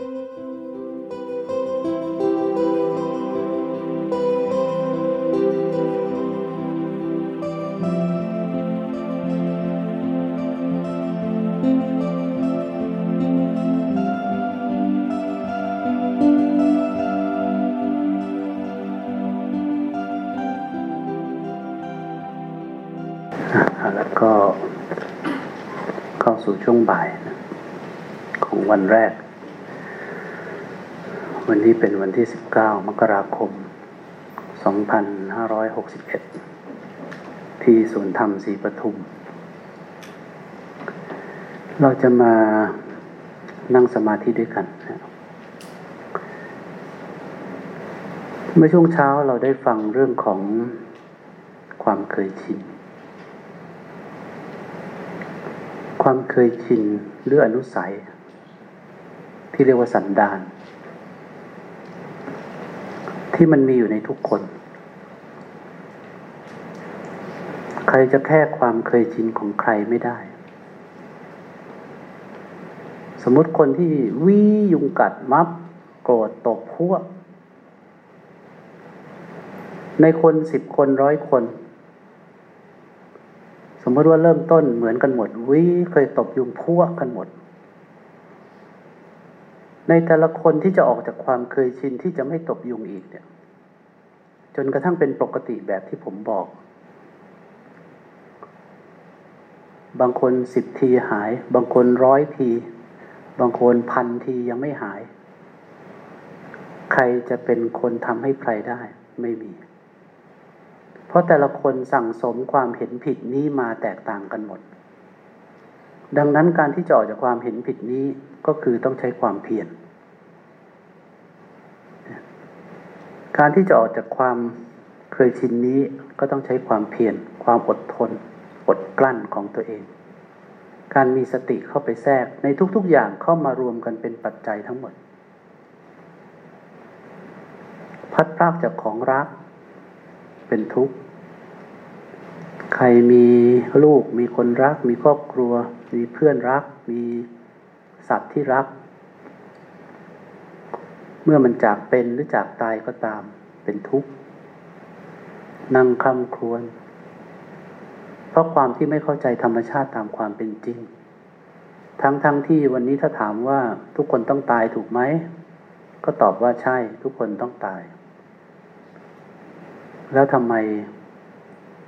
แล้วก็เข้าสู่ช่วงบ่าย ของวันแรก วันนี้เป็นวันที่ 19 มกราคม 2561 ที่ศูนย์ธรรมศรีปทุม เราจะมานั่งสมาธิด้วยกัน เมื่อช่วงเช้าเราได้ฟังเรื่องของความเคยชิน ความเคยชินหรืออนุสัย ที่เรียกว่าสันดาน ที่มันมีอยู่ในทุกคน ใครจะแค่ความเคยชินของใครไม่ได้ สมมติคนที่วิยุงกัดมับ โกรธตบพวก ในคนสิบคนร้อยคน สมมติว่าเริ่มต้นเหมือนกันหมดวิเคยตบยุงพวกกันหมด ในแต่ละคนที่จะออกจากความเคยชินที่จะไม่ตบยุงอีกเนี่ย จนกระทั่งเป็นปกติแบบที่ผมบอก บางคนสิบทีหาย บางคนร้อยที บางคนพันทียังไม่หาย ใครจะเป็นคนทำให้ใครได้ไม่มี เพราะแต่ละคนสั่งสมความเห็นผิดนี้มาแตกต่างกันหมด ดังนั้นการที่จะออกจากความเห็นผิดนี้ก็คือต้องใช้ความเพียร การที่จะออกจากความเคยชินนี้ก็ต้องใช้ความเพียร ความอดทน อดกลั้นของตัวเอง การมีสติเข้าไปแทรกในทุกๆอย่างเข้ามารวมกันเป็นปัจจัยทั้งหมด พัดพรากจากของรักเป็นทุกข์ ใครมีลูกมีคนรัก มีครอบครัว มีเพื่อนรัก มีสัตว์ที่รัก เมื่อมันจากเป็นหรือจากตายก็ตาม เป็นทุกข์นั่งคำครวญเพราะความที่ไม่เข้าใจธรรมชาติตามความเป็นจริง ทั้งๆทที่วันนี้ถ้าถามว่าทุกคนต้องตายถูกไหม ก็ตอบว่าใช่ทุกคนต้องตาย แล้วทำไม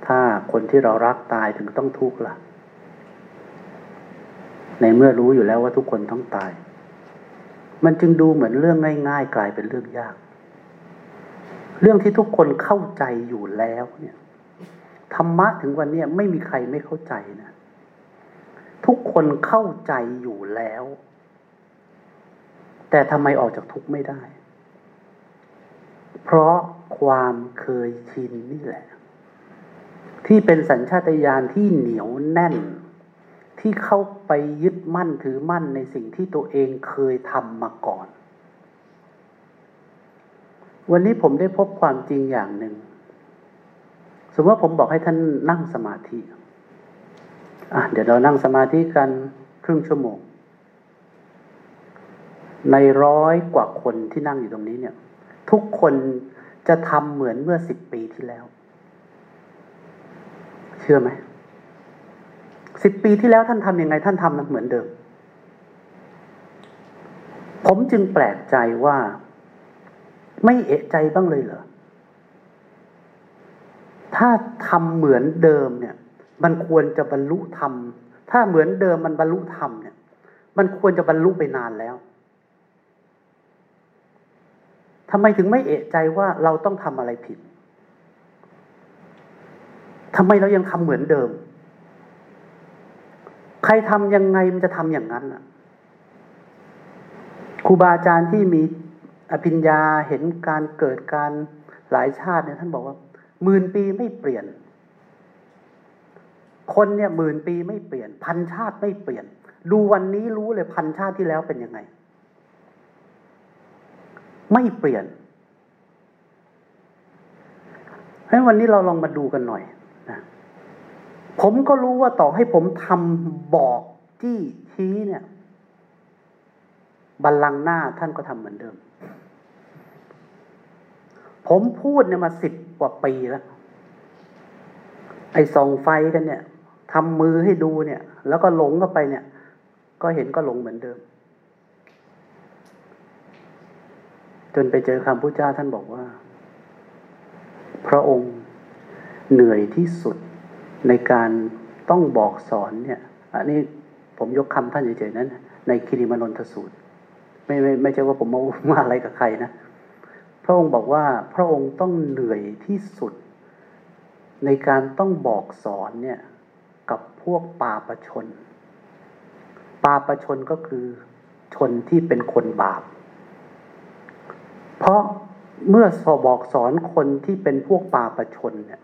ถ้าคนที่เรารักตายถึงต้องทุกข์ล่ะ ในเมื่อรู้อยู่แล้วว่าทุกคนต้องตาย มันจึงดูเหมือนเรื่องง่าย ๆ กลายเป็นเรื่องยาก เรื่องที่ทุกคนเข้าใจอยู่แล้วเนี่ยธรรมะถึงวันนี้ไม่มีใครไม่เข้าใจนะ ทุกคนเข้าใจอยู่แล้ว แต่ทำไมออกจากทุกข์ไม่ได้ เพราะความเคยชินนี่แหละ ที่เป็นสัญชาตญาณที่เหนียวแน่น ที่เข้าไปยึดมั่นถือมั่นในสิ่งที่ตัวเองเคยทำมาก่อน วันนี้ผมได้พบความจริงอย่างหนึ่ง สมมติว่าผมบอกให้ท่านนั่งสมาธิอะเดี๋ยวเรานั่งสมาธิกันครึ่งชั่วโมง ในร้อยกว่าคนที่นั่งอยู่ตรงนี้เนี่ย ทุกคนจะทำเหมือนเมื่อสิบปีที่แล้ว เชื่อไหมสิบปีที่แล้วท่านทำยังไงท่านทำเหมือนเดิม ผมจึงแปลกใจว่า ไม่เอะใจบ้างเลยเหรอ ถ้าทำเหมือนเดิมเนี่ย มันควรจะบรรลุธรรม ถ้าเหมือนเดิมมันบรรลุธรรมเนี่ย มันควรจะบรรลุไปนานแล้วทำไมถึงไม่เอะใจว่าเราต้องทำอะไรผิด ทำไมเรายังทำเหมือนเดิม ใครทำยังไงมันจะทำอย่างนั้นอะครูบาอาจารย์ที่มีอภิญญาเห็นการเกิดการหลายชาติเนี่ยท่านบอกว่าหมื่นปีไม่เปลี่ยน คนเนี่ยหมื่นปีไม่เปลี่ยน พันชาติไม่เปลี่ยน ดูวันนี้รู้เลยพันชาติที่แล้วเป็นยังไง ไม่เปลี่ยนเพราะวันนี้เราลองมาดูกันหน่อย ผมก็รู้ว่าต่อให้ผมทำบอกจี้ชี้เนี่ยบัลลังก์หน้าท่านก็ทำเหมือนเดิม ผมพูดเนี่ยมาสิบกว่าปีแล้วไอ้ส่องไฟกันเนี่ยทำมือให้ดูเนี่ย แล้วก็หลงเข้าไปเนี่ย ก็เห็นก็หลงเหมือนเดิม จนไปเจอคำพุทธเจ้าท่านบอกว่า พระองค์เหนื่อยที่สุด ในการต้องบอกสอนเนี่ย อันนี้ผมยกคำท่านเฉยๆนั้น ในคิริมนนทสูตร ไม่ไม่ไม่ใช่ว่าผมมาว่าอะไรกับใครนะ พระองค์บอกว่าพระองค์ต้องเหนื่อยที่สุด ในการต้องบอกสอนเนี่ย กับพวกปาประชน ปาประชนก็คือชนที่เป็นคนบาป เพราะเมื่อสอบอกสอนคนที่เป็นพวกปาประชนเนี่ย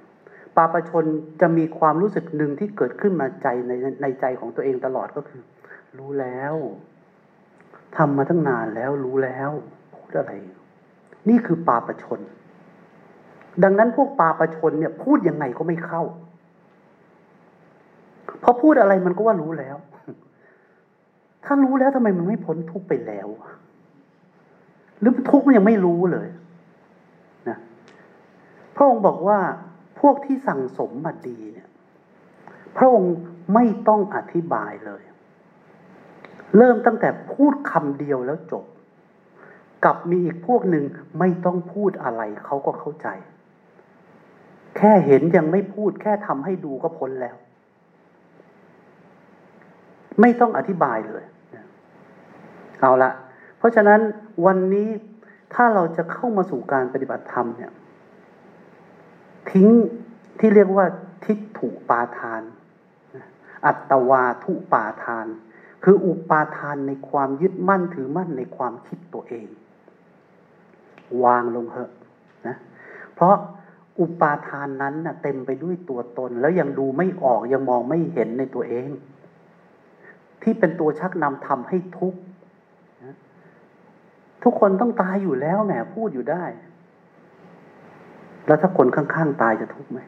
ปาประชนจะมีความรู้สึกหนึ่งที่เกิดขึ้นมาใจในในใจของตัวเองตลอดก็คือ รู้แล้วทำมาตั้งนานแล้วรู้แล้วพูดอะไร นี่คือปาประชน ดังนั้นพวกปาประชนเนี่ย พูดยังไงก็ไม่เข้าเพอพูดอะไรมันก็ว่ารู้แล้ว ถ้ารู้แล้วทำไมมันไม่พ้นทุกไปแล้ว หรือทุกมันยังไม่รู้เลยนะพระองค์บอกว่า พวกที่สั่งสมมาดีเนี่ย พระองค์ไม่ต้องอธิบายเลย เริ่มตั้งแต่พูดคำเดียวแล้วจบ กับมีอีกพวกหนึ่งไม่ต้องพูดอะไรเขาก็เข้าใจ แค่เห็นยังไม่พูดแค่ทำให้ดูก็พ้นแล้ว ไม่ต้องอธิบายเลยเอาละเพราะฉะนั้นวันนี้ถ้าเราจะเข้ามาสู่การปฏิบัติธรรมเนี่ย ทิ้งที่เรียกว่าทิฏฐุปาทาน อัตวาทุปาทาน คืออุปาทานในความยึดมั่นถือมั่นในความคิดตัวเอง วางลงเหอะนะเพราะอุปาทานนั้นนะเต็มไปด้วยตัวตน แล้วยังดูไม่ออกยังมองไม่เห็นในตัวเอง ที่เป็นตัวชักนำทำให้ทุกข์ทุกคนต้องตายอยู่แล้วแหมพูดอยู่ได้ แล้วถ้าคนข้างๆตายจะทุกข์ไหม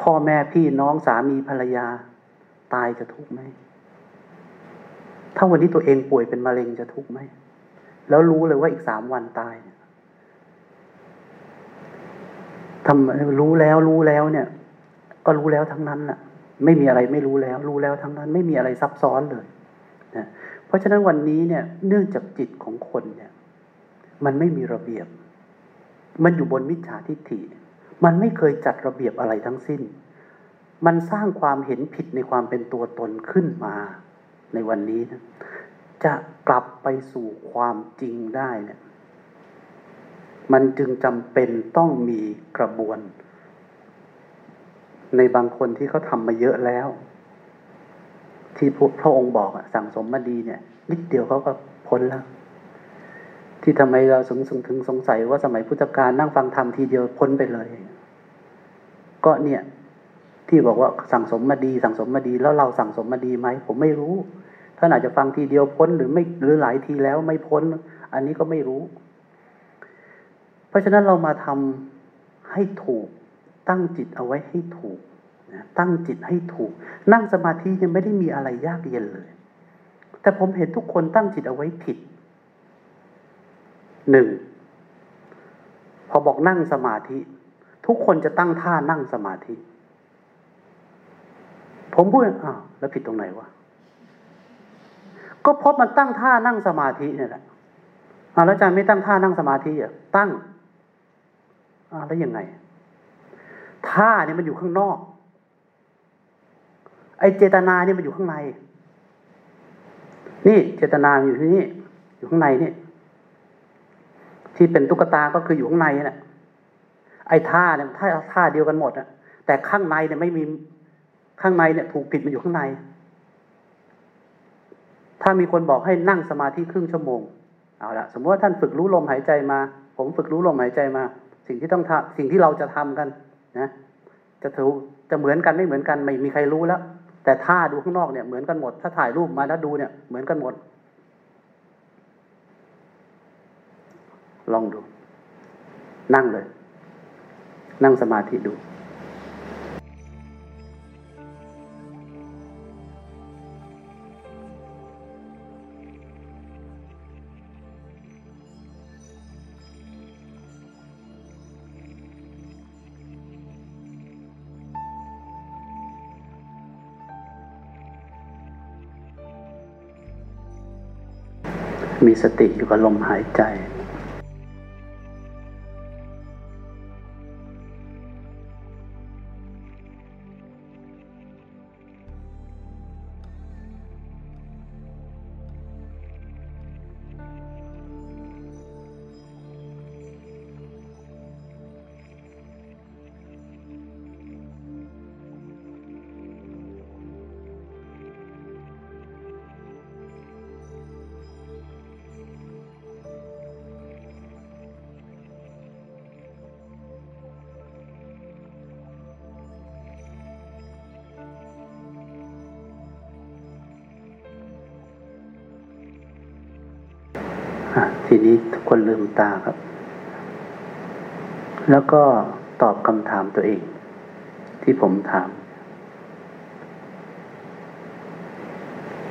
พ่อแม่พี่น้องสามีภรรยา ตายจะทุกข์ไหมถ้าวันนี้ตัวเองป่วยเป็นมะเร็งจะทุกข์ไหมแล้วรู้เลยว่าอีกสามวันตายทำรู้แล้วรู้แล้วเนี่ย ก็รู้แล้วทั้งนั้นแหละไม่มีอะไรไม่รู้แล้ว รู้แล้วทั้งนั้น ไม่มีอะไรซับซ้อนเลยนะเพราะฉะนั้นวันนี้เนี่ย เนื่องจากจิตของคนเนี่ย มันไม่มีระเบียบ มันอยู่บนมิจฉาทิฏฐิ มันไม่เคยจัดระเบียบอะไรทั้งสิ้น มันสร้างความเห็นผิดในความเป็นตัวตนขึ้นมาในวันนี้นะจะกลับไปสู่ความจริงได้เนี่ย มันจึงจำเป็นต้องมีกระบวน ในบางคนที่เขาทำมาเยอะแล้ว ที่พระองค์บอกสั่งสมมาดีเนี่ย นิดเดียวเขาก็พ้นแล้ว ที่ทำไมเราสงสงถึงสงสัยว่าสมัยพุทธกาลนั่งฟังธรรมทีเดียวพ้นไปเลย ก็เนี่ย ที่บอกว่าสั่งสมมาดีสั่งสมมาดีแล้วเราสั่งสมมาดีไหมผมไม่รู้ท่านอาจจะฟังทีเดียวพ้นหรือไม่หรือหลายทีแล้วไม่พ้น อันนี้ก็ไม่รู้ เพราะฉะนั้นเรามาทำให้ถูก ตั้งจิตเอาไว้ให้ถูกตั้งจิตให้ถูก นั่งสมาธิยังไม่ได้มีอะไรยากเย็นเลย แต่ผมเห็นทุกคนตั้งจิตเอาไว้ผิด หนึ่งพอบอกนั่งสมาธิ ทุกคนจะตั้งท่านั่งสมาธิ ผมพูดอ้าวแล้วผิดตรงไหนวะก็เพราะมันตั้งท่านั่งสมาธิเนี่ยแหละอาแล้วอาจารย์ไม่ตั้งท่านั่งสมาธิอะตั้งอ้าแล้วยังไงท่าเนี่ยมันอยู่ข้างนอก ไอเจตนาเนี่ยมันอยู่ข้างใน นี่เจตนาอยู่ที่นี่อยู่ข้างในนี่ ที่เป็นตุ๊กตาก็คืออยู่ข้างในนี่ะ ไอ้ท่าเนี่ยท่าท่าเดียวกันหมดอะแต่ข้างในเนี่ยไม่มีข้างในเนี่ย ถูกผิดมันอยู่ข้างใน ถ้ามีคนบอกให้นั่งสมาธิครึ่งชั่วโมงเอาละสมมติว่าท่านฝึกรู้ลมหายใจมา ผมฝึกรู้ลมหายใจมา สิ่งที่ต้องทำสิ่งที่เราจะทำกัน นะ จะถือจะเหมือนกันไม่เหมือนกันไม่มีใครรู้แล้วแต่ท่าดูข้างนอกเนี่ยเหมือนกันหมด ถ้าถ่ายรูปมาแล้วดูเนี่ยเหมือนกันหมด ลองดู นั่งเลย นั่งสมาธิดูมีสติอยู่กับลมหายใจ ตาครับ แล้วก็ตอบคำถามตัวเอง ที่ผมถาม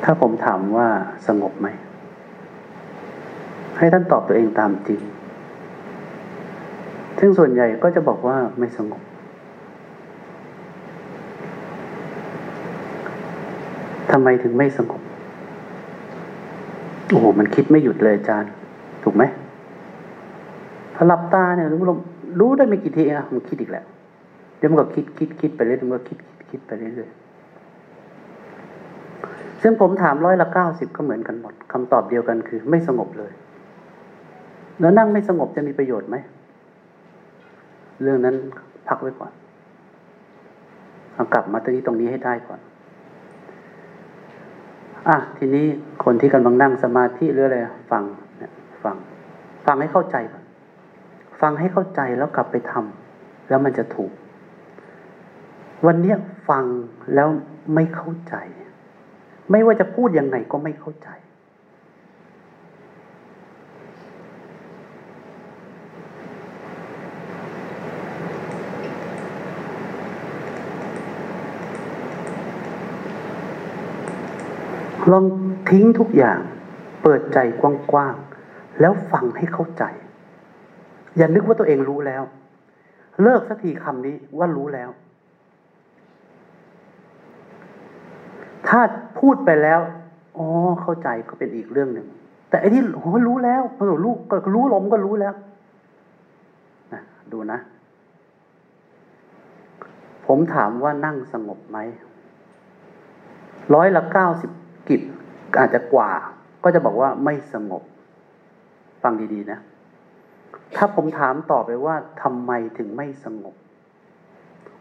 ถ้าผมถามว่าสงบไหม ให้ท่านตอบตัวเองตามจริง ซึ่งส่วนใหญ่ก็จะบอกว่าไม่สงบ ทำไมถึงไม่สงบ โอ้โห มันคิดไม่หยุดเลยอาจารย์ ถูกไหม ถ้าหลับตาเนี่ยรู้รู้ได้ไม่กี่ทีอะมันคิดอีกแล้วเดี๋ยวมันก็คิดคิดคิดไปเรื่อยมันก็คิดคิดคิดไปเรื่อยซึ่งผมถามร้อยละเก้าสิบก็เหมือนกันหมดคำตอบเดียวกันคือ ไม่สงบเลย แล้วนั่งไม่สงบจะมีประโยชน์ไหม เรื่องนั้นพักไว้ก่อนเอากลับมาตรงนี้ตรงนี้ให้ได้ก่อน อะทีนี้คนที่กำลังนั่งสมาธิหรืออะไรฟังเนี่ยฟัง ฟังให้เข้าใจก่อน ฟังให้เข้าใจแล้วกลับไปทำแล้วมันจะถูก วันนี้ฟังแล้วไม่เข้าใจ ไม่ว่าจะพูดยังไงก็ไม่เข้าใจ ลองทิ้งทุกอย่าง เปิดใจกว้างๆแล้วฟังให้เข้าใจ อย่านึกว่าตัวเองรู้แล้ว เลิกสักทีคำนี้ว่ารู้แล้ว ถ้าพูดไปแล้วอ๋อเข้าใจก็เป็นอีกเรื่องหนึ่ง แต่อันนี้โอ้รู้แล้วพอรู้ก็รู้ลมก็รู้แล้วนะดูนะ ผมถามว่านั่งสงบไหมร้อยละเก้าสิบกิจอาจจะกว่า ก็จะบอกว่าไม่สงบ ฟังดีๆนะ ถ้าผมถามต่อไปว่าทำไมถึงไม่สงบ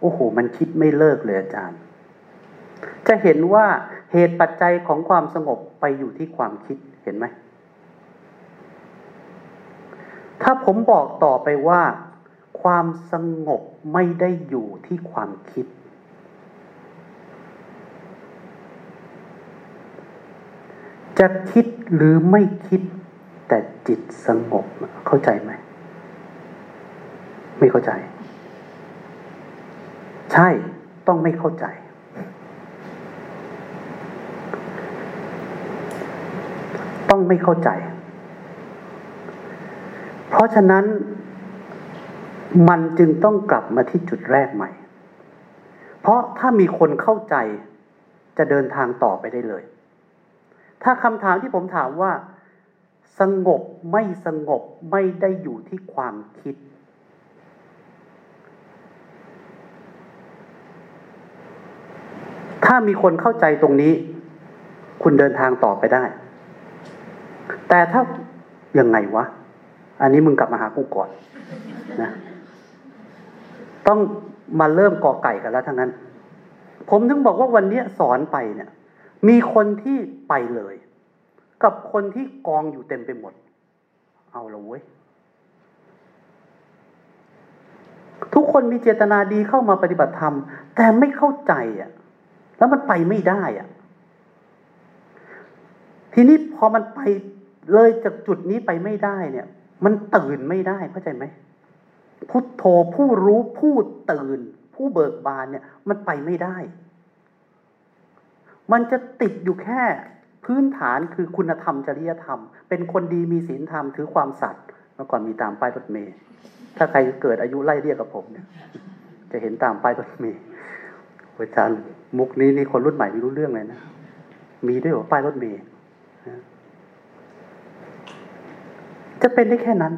โอ้โห มันคิดไม่เลิกเลยอาจารย์ จะเห็นว่าเหตุปัจจัยของความสงบไปอยู่ที่ความคิดเห็นไหม ถ้าผมบอกต่อไปว่า ความสงบไม่ได้อยู่ที่ความคิด จะคิดหรือไม่คิดแต่จิตสงบเข้าใจไหม ไม่เข้าใจ ใช่ต้องไม่เข้าใจ ต้องไม่เข้าใจ เพราะฉะนั้นมันจึงต้องกลับมาที่จุดแรกใหม่ เพราะถ้ามีคนเข้าใจจะเดินทางต่อไปได้เลย ถ้าคำถามที่ผมถามว่า สงบไม่สงบไม่ได้อยู่ที่ความคิด ถ้ามีคนเข้าใจตรงนี้ คุณเดินทางต่อไปได้ แต่ถ้ายังไงวะ อันนี้มึงกลับมาหากูก่อนนะต้องมาเริ่มก่อไก่กันแล้วทั้งนั้น ผมถึงบอกว่าวันนี้สอนไปเนี่ย มีคนที่ไปเลย กับคนที่กองอยู่เต็มไปหมด เอาละเว้ยทุกคนมีเจตนาดีเข้ามาปฏิบัติธรรม แต่ไม่เข้าใจอะ แล้วมันไปไม่ได้อะทีนี้พอมันไปเลยจากจุดนี้ไปไม่ได้เนี่ย มันตื่นไม่ได้เข้าใจไหมพุทโธผู้รู้ผู้ตื่น ผู้เบิกบานเนี่ย มันไปไม่ได้ มันจะติดอยู่แค่พื้นฐานคือคุณธรรมจริยธรรม เป็นคนดีมีศีลธรรมถือความสัตย์เมื่อก่อนมีตามป้ายรถเมย์ถ้าใครเกิดอายุไล่เรียกกับผมเนี่ย จะเห็นตามป้ายรถเมย์อาจารย์ มุกนี้นี่คนรุ่นใหม่ไม่รู้เรื่องเลยนะ มีด้วยหรอป้ายรถเมย์จะเป็นได้แค่นั้น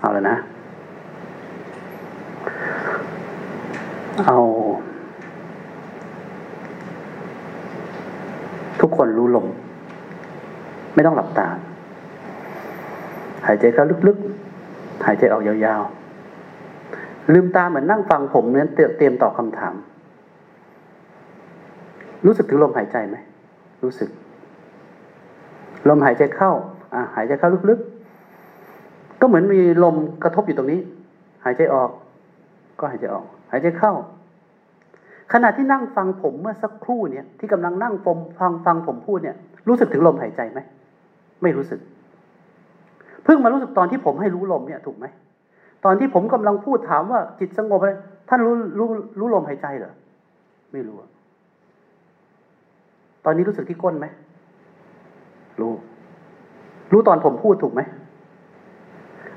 เอาแล้วนะ เอา ทุกคนรู้ลม ไม่ต้องหลับตา หายใจเข้าลึกๆ หายใจออกยาวๆ ลืมตาเหมือนนั่งฟังผมเนี่ยเตรียมตอบคำถาม รู้สึกถึงลมหายใจไหม รู้สึก ลมหายใจเข้า อ่าหายใจเข้าลึกๆ ก็เหมือนมีลมกระทบอยู่ตรงนี้ หายใจออก ก็หายใจออก หายใจเข้า ขณะที่นั่งฟังผมเมื่อสักครู่เนี่ย ที่กำลังนั่งฟังฟังฟังผมพูดเนี่ย รู้สึกถึงลมหายใจไหม ไม่รู้สึก เพิ่งมารู้สึกตอนที่ผมให้รู้ลมเนี่ย ถูกไหม ตอนที่ผมกำลังพูดถามว่าจิตสงบอะไรท่านรู้รู้รู้ลมหายใจเหรอไม่รู้ ตอนนี้รู้สึกที่ก้นไหมรู้รู้ตอนผมพูดถูกไหม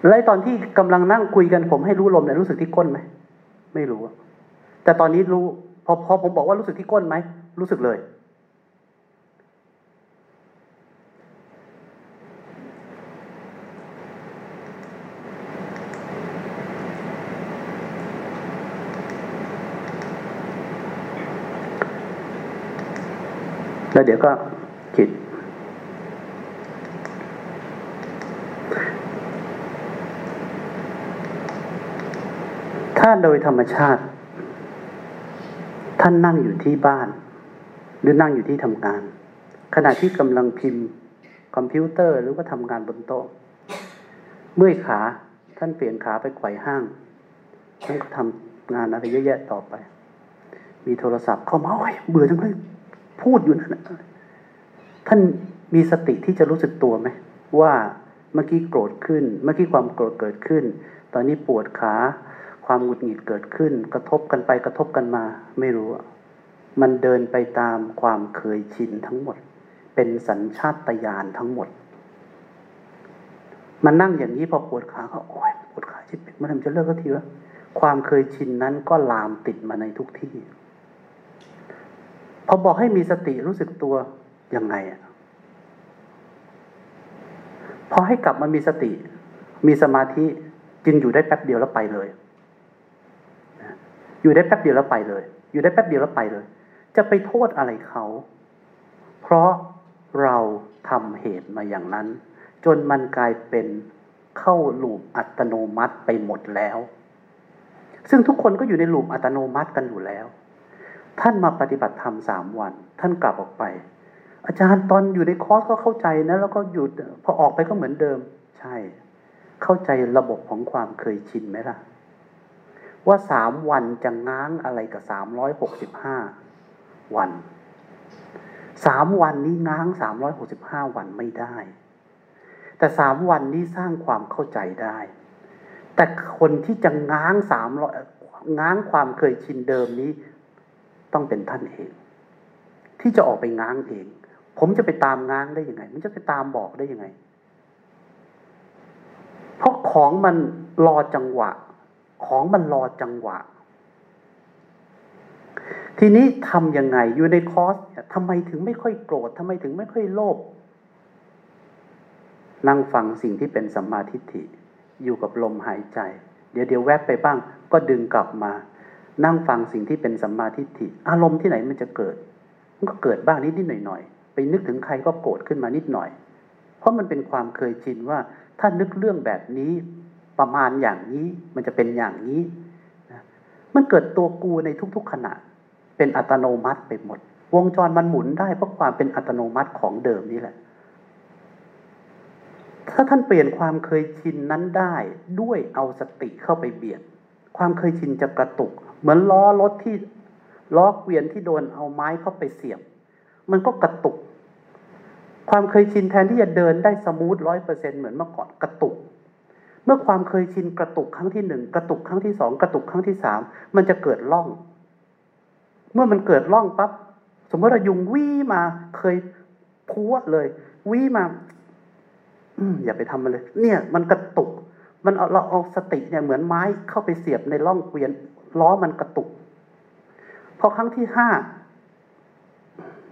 แล้วตอนที่กำลังนั่งคุยกันผมให้รู้ลมเนี่ยรู้สึกที่ก้นไหมไม่รู้แต่ตอนนี้รู้พอพอผมบอกว่ารู้สึกที่ก้นไหมรู้สึกเลย แล้วเดี๋ยวก็จิตถ้าโดยธรรมชาติ ท่านนั่งอยู่ที่บ้าน หรือนั่งอยู่ที่ทำงาน ขณะที่กำลังพิมพ์ คอมพิวเตอร์หรือว่าทำงานบนโต๊ะ เมื่อยขาท่านเปลี่ยนขาไปไขว่ห้างท่านก็ทำงานอะไรเยอะแยะต่อไป มีโทรศัพท์เข้ามาโอ้ยเบื่อจังเลย พูดอยู่นั่นท่านมีสติที่จะรู้สึกตัวไหมว่าเมื่อกี้โกรธขึ้น เมื่อกี้ความโกรธเกิดขึ้น ตอนนี้ปวดขาความหงุดหงิดเกิดขึ้น กระทบกันไปกระทบกันมา ไม่รู้ มันเดินไปตามความเคยชินทั้งหมด เป็นสัญชาตญาณทั้งหมด มันนั่งอย่างนี้พอปวดขาก็โอ้ยปวดขาชิบเมื่อไหร่จะเลิกก็ทีวะความเคยชินนั้นก็ลามติดมาในทุกที่ พอบอกให้มีสติรู้สึกตัวยังไงอะพอให้กลับมามีสติ มีสมาธิจึงอยู่ได้แป๊บเดียวแล้วไปเลย อยู่ได้แป๊บเดียวแล้วไปเลย อยู่ได้แป๊บเดียวแล้วไปเลย จะไปโทษอะไรเขา เพราะเราทำเหตุมาอย่างนั้น จนมันกลายเป็นเข้าลูปอัตโนมัติไปหมดแล้ว ซึ่งทุกคนก็อยู่ในลูปอัตโนมัติกันอยู่แล้ว ท่านมาปฏิบัติธรรมสามวัน ท่านกลับออกไป อาจารย์ตอนอยู่ในคอร์สก็เข้าใจนะแล้วก็หยุดพอออกไปก็เหมือนเดิม ใช่ เข้าใจระบบของความเคยชินไหมล่ะ ว่าสามวันจะง้างอะไรกับสามร้อยหกสิบห้าวันสามวันนี้ง้างสามร้อยหกสิบห้าวันไม่ได้ แต่สามวันนี้สร้างความเข้าใจได้ แต่คนที่จะง้างสามร้อยง้างความเคยชินเดิมนี้ ต้องเป็นท่านเอง ที่จะออกไปง้างเอง ผมจะไปตามง้างได้ยังไง มันจะไปตามบอกได้ยังไง เพราะของมันรอจังหวะ ของมันรอจังหวะ ทีนี้ทำยังไงอยู่ในคอร์สทำไมถึงไม่ค่อยโกรธทำไมถึงไม่ค่อยโลภนั่งฟังสิ่งที่เป็นสัมมาทิฏฐิ อยู่กับลมหายใจ เดี๋ยวเดี๋ยวแวบไปบ้าง ก็ดึงกลับมา นั่งฟังสิ่งที่เป็นสัมมาทิฏฐิ อารมณ์ที่ไหนมันจะเกิด มันก็เกิดบ้างนิดนิดหน่อยหน่อยไปนึกถึงใครก็โกรธขึ้นมานิดหน่อย เพราะมันเป็นความเคยชินว่า ถ้านึกเรื่องแบบนี้ประมาณอย่างนี้มันจะเป็นอย่างนี้นะมันเกิดตัวกูในทุก ๆขณะ เป็นอัตโนมัติไปหมด วงจรมันหมุนได้เพราะความเป็นอัตโนมัติของเดิมนี่แหละ ถ้าท่านเปลี่ยนความเคยชินนั้นได้ด้วยเอาสติเข้าไปเบียด ความเคยชินจะกระตุก เหมือนล้อรถที่ล้อเกวียนที่โดนเอาไม้เข้าไปเสียบ มันก็กระตุก ความเคยชินแทนที่จะเดินได้สมูทร้อยเปอร์เซ็นเหมือนเมื่อก่อนกระตุก เมื่อความเคยชินกระตุกครั้งที่หนึ่งกระตุกครั้งที่สองกระตุกครั้งที่สามมันจะเกิดล่อง เมื่อมันเกิดล่องปั๊บสมมติเรายุงวี่มาเคยพัวเลยวี่มา อืมอย่าไปทำมันเลย เนี่ย มันกระตุก มันเอาเราเอาสติเนี่ยเหมือนไม้เข้าไปเสียบในร่องเกวียน ล้อมันกระตุก พอครั้งที่ห้า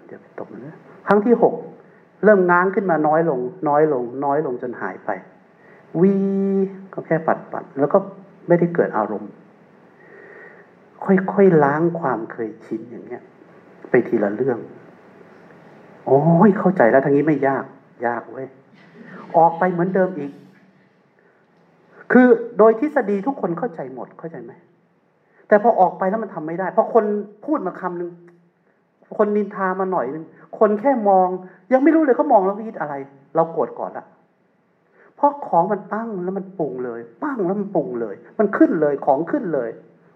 เดี๋ยวไปตกนะครั้งที่หกเริ่มง้างขึ้นมาน้อยลง น้อยลง น้อยลงจนหายไป วีก็แค่ปัดปัด แล้วก็ไม่ได้เกิดอารมณ์ ค่อยๆล้างความเคยชินอย่างเงี้ย ไปทีละเรื่อง โอ้ยเข้าใจแล้วทางนี้ไม่ยาก ยากเว้ย ออกไปเหมือนเดิมอีก คือโดยทฤษฎีทุกคนเข้าใจหมดเข้าใจไหม แต่พอออกไปแล้วมันทำไม่ได้ เพราะคนพูดมาคำหนึ่งคนนินทามาหน่อยนึง คนแค่มอง ยังไม่รู้เลยเขามองแล้วคิดอะไร เราโกรธก่อนละเพราะของมันปั้งแล้วมันปุ่งเลย ปั้งแล้วมันปุ่งเลย มันขึ้นเลยของขึ้นเลย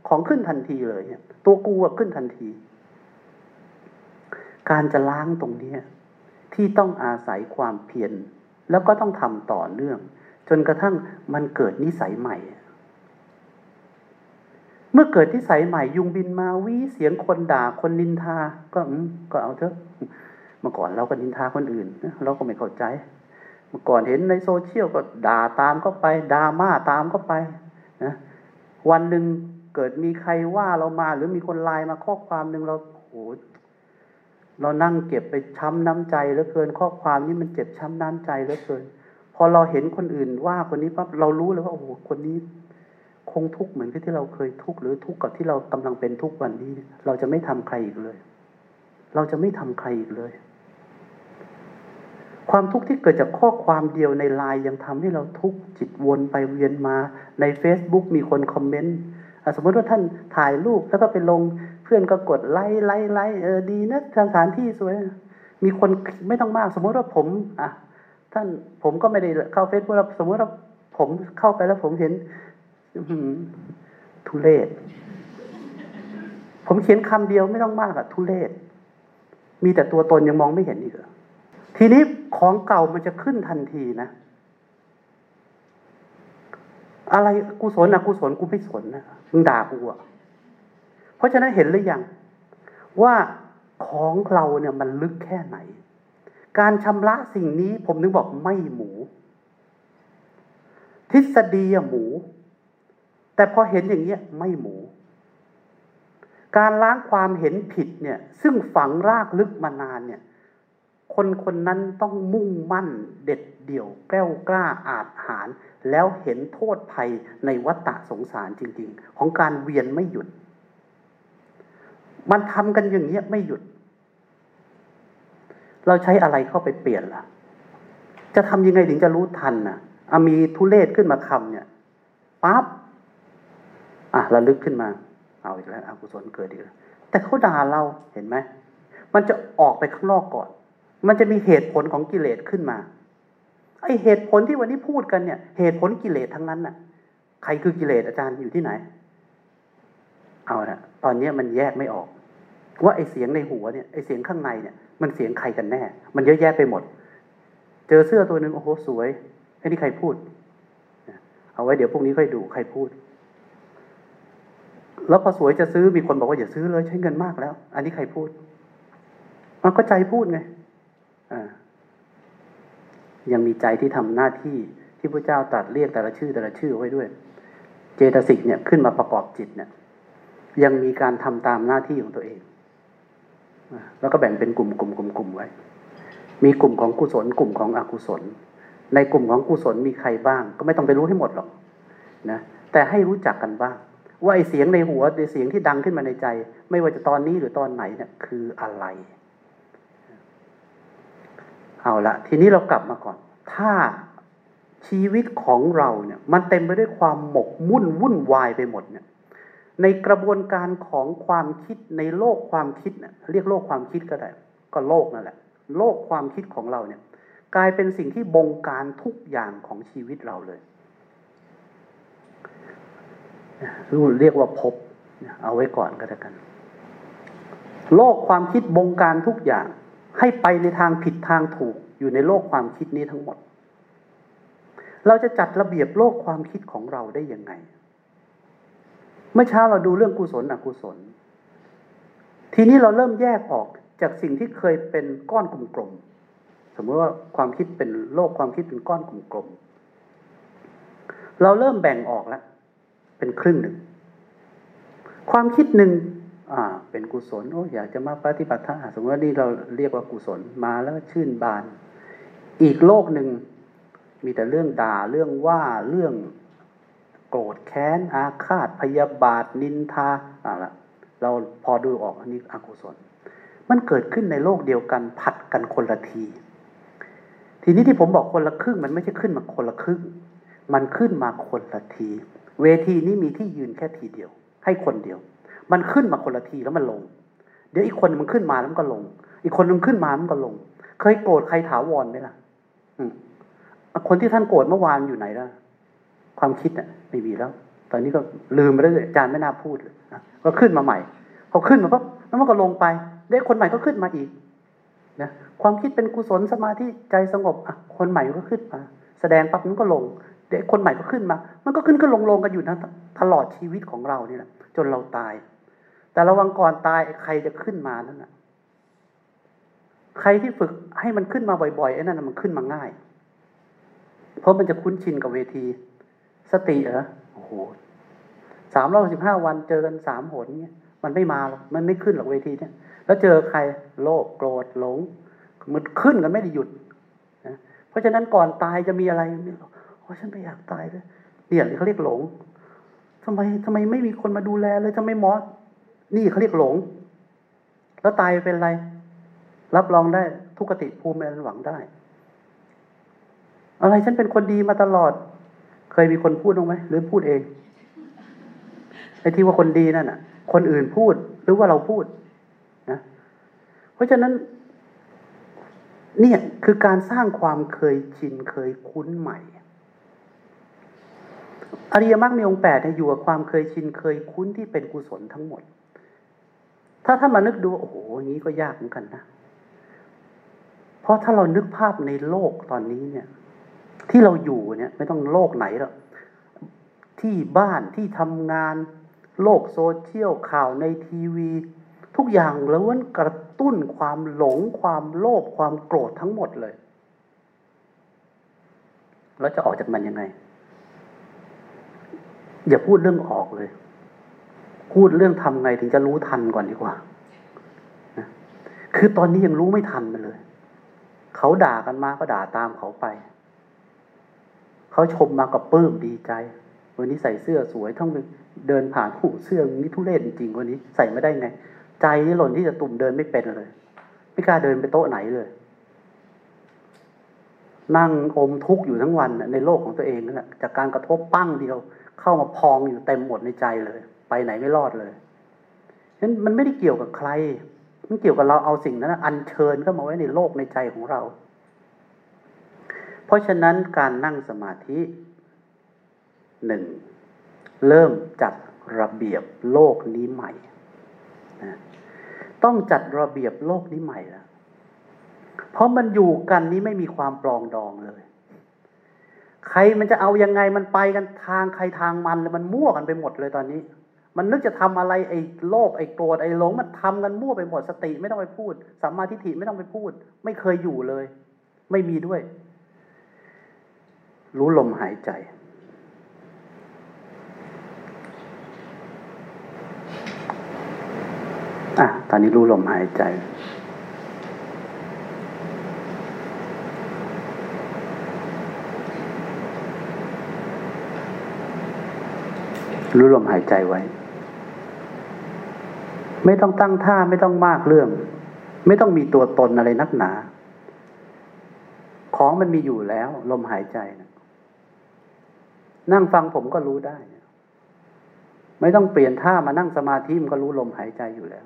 ของขึ้นทันทีเลยเนี่ย ตัวกูขึ้นทันที การจะล้างตรงนี้ที่ต้องอาศัยความเพียรแล้วก็ต้องทำต่อเนื่อง จนกระทั่งมันเกิดนิสัยใหม่ มื่อเกิดนิสัยใหม่ยุงบินมาวิเสียงคนด่าคนนินทา ก็ก็เอาเถอะเมื่อก่อนเราก็นินทาคนอื่นเราก็ไม่เข้าใจ เมื่อก่อนเห็นในโซเชียลก็ด่าตามเข้าไปด่าม่าตามเข้าไปนะวันหนึ่งเกิดมีใครว่าเรามา หรือมีคนไลน์มาข้อความหนึ่งเราโหเรานั่งเก็บไปช้ำน้ำใจเหลือเกิน ข้อความนี้มันเจ็บช้ำน้ำใจเหลือเกิน พอเราเห็นคนอื่นว่าคนนี้ปั๊บเรารู้เลยว่าโอ้โหคนนี้ คงทุกข์เหมือนที่เราเคยทุกข์หรือทุกข์กับที่เรากำลังเป็นทุกวันนี้ เราจะไม่ทำใครอีกเลย เราจะไม่ทำใครอีกเลย ความทุกข์ที่เกิดจากข้อความเดียวในไลน์ยังทำให้เราทุกข์จิตวนไปเวียนมาใน Facebook มีคนคอมเมนต์สมมติว่าท่านถ่ายรูปแล้วก็ไปลงเพื่อนก็กดไลค์ไลค์ไลค์เออดีนะสถานที่สวย มีคนไม่ต้องมาก สมมติว่าผมอะท่านผมก็ไม่ได้เข้าเฟซบุ๊กสมมติว่าผมเข้าไปแล้วผมเห็น ทุเรศผมเขียนคำเดียวไม่ต้องมากอะทุเรศมีแต่ตัวตนยังมองไม่เห็นอีกเหรอทีนี้ของเก่ามันจะขึ้นทันทีนะ อะไรกุศลอกุศลกูไม่สนนะมึงด่ากูอะเพราะฉะนั้นเห็นหรือยัง ว่าของเราเนี่ยมันลึกแค่ไหน การชำระสิ่งนี้ผมนึกบอกไม่หมู ทฤษฎีอะหมู แต่พอเห็นอย่างเงี้ยไม่หมู การล้างความเห็นผิดเนี่ย ซึ่งฝังรากลึกมานานเนี่ย คนคนนั้นต้องมุ่งมั่นเด็ดเดี่ยวแกล้วกล้าอาจหารแล้วเห็นโทษภัยในวัฏฏะสงสารจริง ๆ ของการเวียนไม่หยุด มันทำกันอย่างเงี้ยไม่หยุด เราใช้อะไรเข้าไปเปลี่ยนล่ะ จะทำยังไงถึงจะรู้ทันน่ะ มีทุเลศขึ้นมาคำเนี่ยปั๊บ อะระลึกขึ้นมา เอาอีกแล้วอกุศลเกิดอีกแล้วแต่เขาด่าเราเห็นไหมมันจะออกไปข้างนอกก่อน มันจะมีเหตุผลของกิเลสขึ้นมาไอเหตุผลที่วันนี้พูดกันเนี่ย เหตุผลกิเลสทั้งนั้นน่ะ ใครคือกิเลสอาจารย์อยู่ที่ไหน เอาละตอนนี้มันแยกไม่ออก ว่าไอเสียงในหัวเนี่ยไอเสียงข้างในเนี่ย มันเสียงใครกันแน่ มันเยอะแยะไปหมด เจอเสื้อตัวหนึ่งโอ้โหสวยไอ้นี่ใครพูดเอาไว้เดี๋ยวพรุ่งนี้ค่อยดูใครพูด แล้วพอสวยจะซื้อมีคนบอกว่าอย่าซื้อเลยใช้เงินมากแล้ว อันนี้ใครพูด มันก็ใจพูดไงยังมีใจที่ทำหน้าที่ที่พระเจ้าตรัสเรียกแต่ละชื่อแต่ละชื่อไว้ด้วย เจตสิกเนี่ยขึ้นมาประกอบจิตเนี่ย ยังมีการทำตามหน้าที่ของตัวเองแล้วก็แบ่งเป็นกลุ่มกลุ่มกลุ่มกลุ่มไว้ มีกลุ่มของกุศล กลุ่มของอกุศล ในกลุ่มของกุศลมีใครบ้าง ก็ไม่ต้องไปรู้ให้หมดหรอกนะแต่ให้รู้จักกันบ้าง ว่าไอเสียงในหัวไอเสียงที่ดังขึ้นมาในใจ ไม่ว่าจะตอนนี้หรือตอนไหนเนี่ยคืออะไร เอาละทีนี้เรากลับมาก่อน ถ้าชีวิตของเราเนี่ยมันเต็มไปด้วยความหมกมุ่นวุ่นวายไปหมดเนี่ย ในกระบวนการของความคิดในโลกความคิดเนะเรียกโลกความคิดก็ได้ ก็โลกนั่นแหละ โลกความคิดของเราเนี่ย กลายเป็นสิ่งที่บงการทุกอย่างของชีวิตเราเลย รู้เรียกว่าพบเอาไว้ก่อนก็แล้วกัน โลกความคิดบงการทุกอย่าง ให้ไปในทางผิดทางถูกอยู่ในโลกความคิดนี้ทั้งหมด เราจะจัดระเบียบโลกความคิดของเราได้ยังไง เมื่อเช้าเราดูเรื่องกุศลอกุศล ทีนี้เราเริ่มแยกออกจากสิ่งที่เคยเป็นก้อนกลมๆสมมติว่าความคิดเป็นโลกความคิดเป็นก้อนกลมๆเราเริ่มแบ่งออกแล้ว เป็นครึ่งหนึ่ง ความคิดหนึ่งอ่าเป็นกุศลโอ้อยากจะมาปฏิบัติธรรมสมมติว่านี่เราเรียกว่ากุศลมาแล้วชื่นบาน อีกโลกหนึ่งมีแต่เรื่องด่าเรื่องว่าเรื่องโกรธแค้น อาฆาตพยาบาท นินทาอะละเราพอดูออกอันนี้อกุศล มันเกิดขึ้นในโลกเดียวกันผัดกันคนละที ทีนี้ที่ผมบอกคนละครึ่ง มันไม่ใช่ขึ้นมาคนละครึ่ง มันขึ้นมาคนละที เวทีนี้มีที่ยืนแค่ทีเดียว ให้คนเดียว มันขึ้นมาคนละทีแล้วมันลง เดี๋ยวอีกคนมันขึ้นมาแล้วมันก็ลง อีกคนนึงขึ้นมามันก็ลง เคยโกรธใครถาวรไหมล่ะ อืมคนที่ท่านโกรธเมื่อวานอยู่ไหนล่ะ ความคิดอะไม่มีแล้ว ตอนนี้ก็ลืมไปแล้วอาจารย์ไม่น่าพูดเลยนะก็ขึ้นมาใหม่พอขึ้นมาปั๊บแล้วมันก็ลงไปเด็กคนใหม่ก็ขึ้นมาอีกนะความคิดเป็นกุศลสมาธิใจสงบอะคนใหม่ก็ขึ้นมา แสดงปั๊บมันก็ลง เด็กคนใหม่ก็ขึ้นมา มันก็ขึ้นขึ้นลงลงกันอยู่นะตลอดชีวิตของเราเนี่ยจนเราตาย แต่ระวังก่อนตายใครจะขึ้นมานั่นนะใครที่ฝึกให้มันขึ้นมาบ่อยๆไอ้นั่นมันขึ้นมาง่าย เพราะมันจะคุ้นชินกับเวที สติเหรอโอ้โหสามร้อยสิบห้าวันเจอกันสามหนเนี่ยมันไม่มาหรอกมันไม่ขึ้นหรอกเวทีเนี่ย แล้วเจอใครโลภโกรธหลงมันขึ้นกันไม่ได้หยุดนะเพราะฉะนั้นก่อนตายจะมีอะไร ไม่หรอกโอ้ฉันไม่อยากตายเลยเนี่ยเขาเรียกหลงทำไมทำไมไม่มีคนมาดูแลเลยทำไมมอนี่เขาเรียกหลง แล้วตายเป็นอะไร รับรองได้ทุกติภูมิอันหวังได้ อะไรฉันเป็นคนดีมาตลอด เคยมีคนพูดบ้างไหมหรือพูดเองไอ้ที่ว่าคนดีนั่นน่ะ คนอื่นพูดหรือว่าเราพูดนะเพราะฉะนั้น เนี่ยคือการสร้างความเคยชินเคยคุ้นใหม่ อริยมรรคมีองค์แปดอยู่กับความเคยชินเคยคุ้นที่เป็นกุศลทั้งหมด ถ้าถ้ามานึกดูโอ้โหอย่างนี้ก็ยากเหมือนกันนะ เพราะถ้าเรานึกภาพในโลกตอนนี้เนี่ย ที่เราอยู่เนี่ย ไม่ต้องโลกไหนหรอกที่บ้านที่ทำงาน โลกโซเชียลข่าวในทีวี ทุกอย่างล้วนกระตุ้นความหลงความโลภความโกรธทั้งหมดเลย แล้วจะออกจากมันยังไง อย่าพูดเรื่องออกเลย พูดเรื่องทำไงถึงจะรู้ทันก่อนดีกว่านะคือตอนนี้ยังรู้ไม่ทันมันเลย เขาด่ากันมาก็ด่าตามเขาไป เขาชมมากับปื้มดีใจ วันนี้ใส่เสื้อสวยต้องเดินผ่านหูเสื้อนี้ทุเรศจริงๆวันนี้ใส่ไม่ได้ไง ใจนี่หล่นที่จะตุ่มเดินไม่เป็นเลย ไม่กล้าเดินไปโต๊ะไหนเลย นั่งอมทุกข์อยู่ทั้งวันในโลกของตัวเองนั่นแหละจากการกระทบปั้งเดียว เข้ามาพองอยู่เต็มหมดในใจเลย ไปไหนไม่รอดเลยฉะนั้นมันไม่ได้เกี่ยวกับใคร มันเกี่ยวกับเราเอาสิ่งนั้นอัญเชิญเข้ามาไว้ในโลกในใจของเรา เพราะฉะนั้นการนั่งสมาธิหนึ่งเริ่มจัดระเบียบโลกนี้ใหม่นะต้องจัดระเบียบโลกนี้ใหม่ล้วเพราะมันอยู่กันนี้ไม่มีความปลองดองเลย ใครมันจะเอายังไงมันไปกันทางใครทางมันเลยมันมั่วกันไปหมดเลยตอนนี้ มันนึกจะทำอะไรไอ้โลภไอ้โกรธไอ้หลงมันทำกันมั่วไปหมดสติไม่ต้องไปพูดสัมมาทิฏฐิไม่ต้องไปพูด ไม่เคยอยู่เลย ไม่มีด้วย รู้ลมหายใจอะตอนนี้รู้ลมหายใจ รู้ลมหายใจไว้ ไม่ต้องตั้งท่าไม่ต้องมากเรื่อง ไม่ต้องมีตัวตนอะไรนักหนา ของมันมีอยู่แล้ว ลมหายใจนะนั่งฟังผมก็รู้ได้ ไม่ต้องเปลี่ยนท่ามานั่งสมาธิมันก็รู้ลมหายใจอยู่แล้ว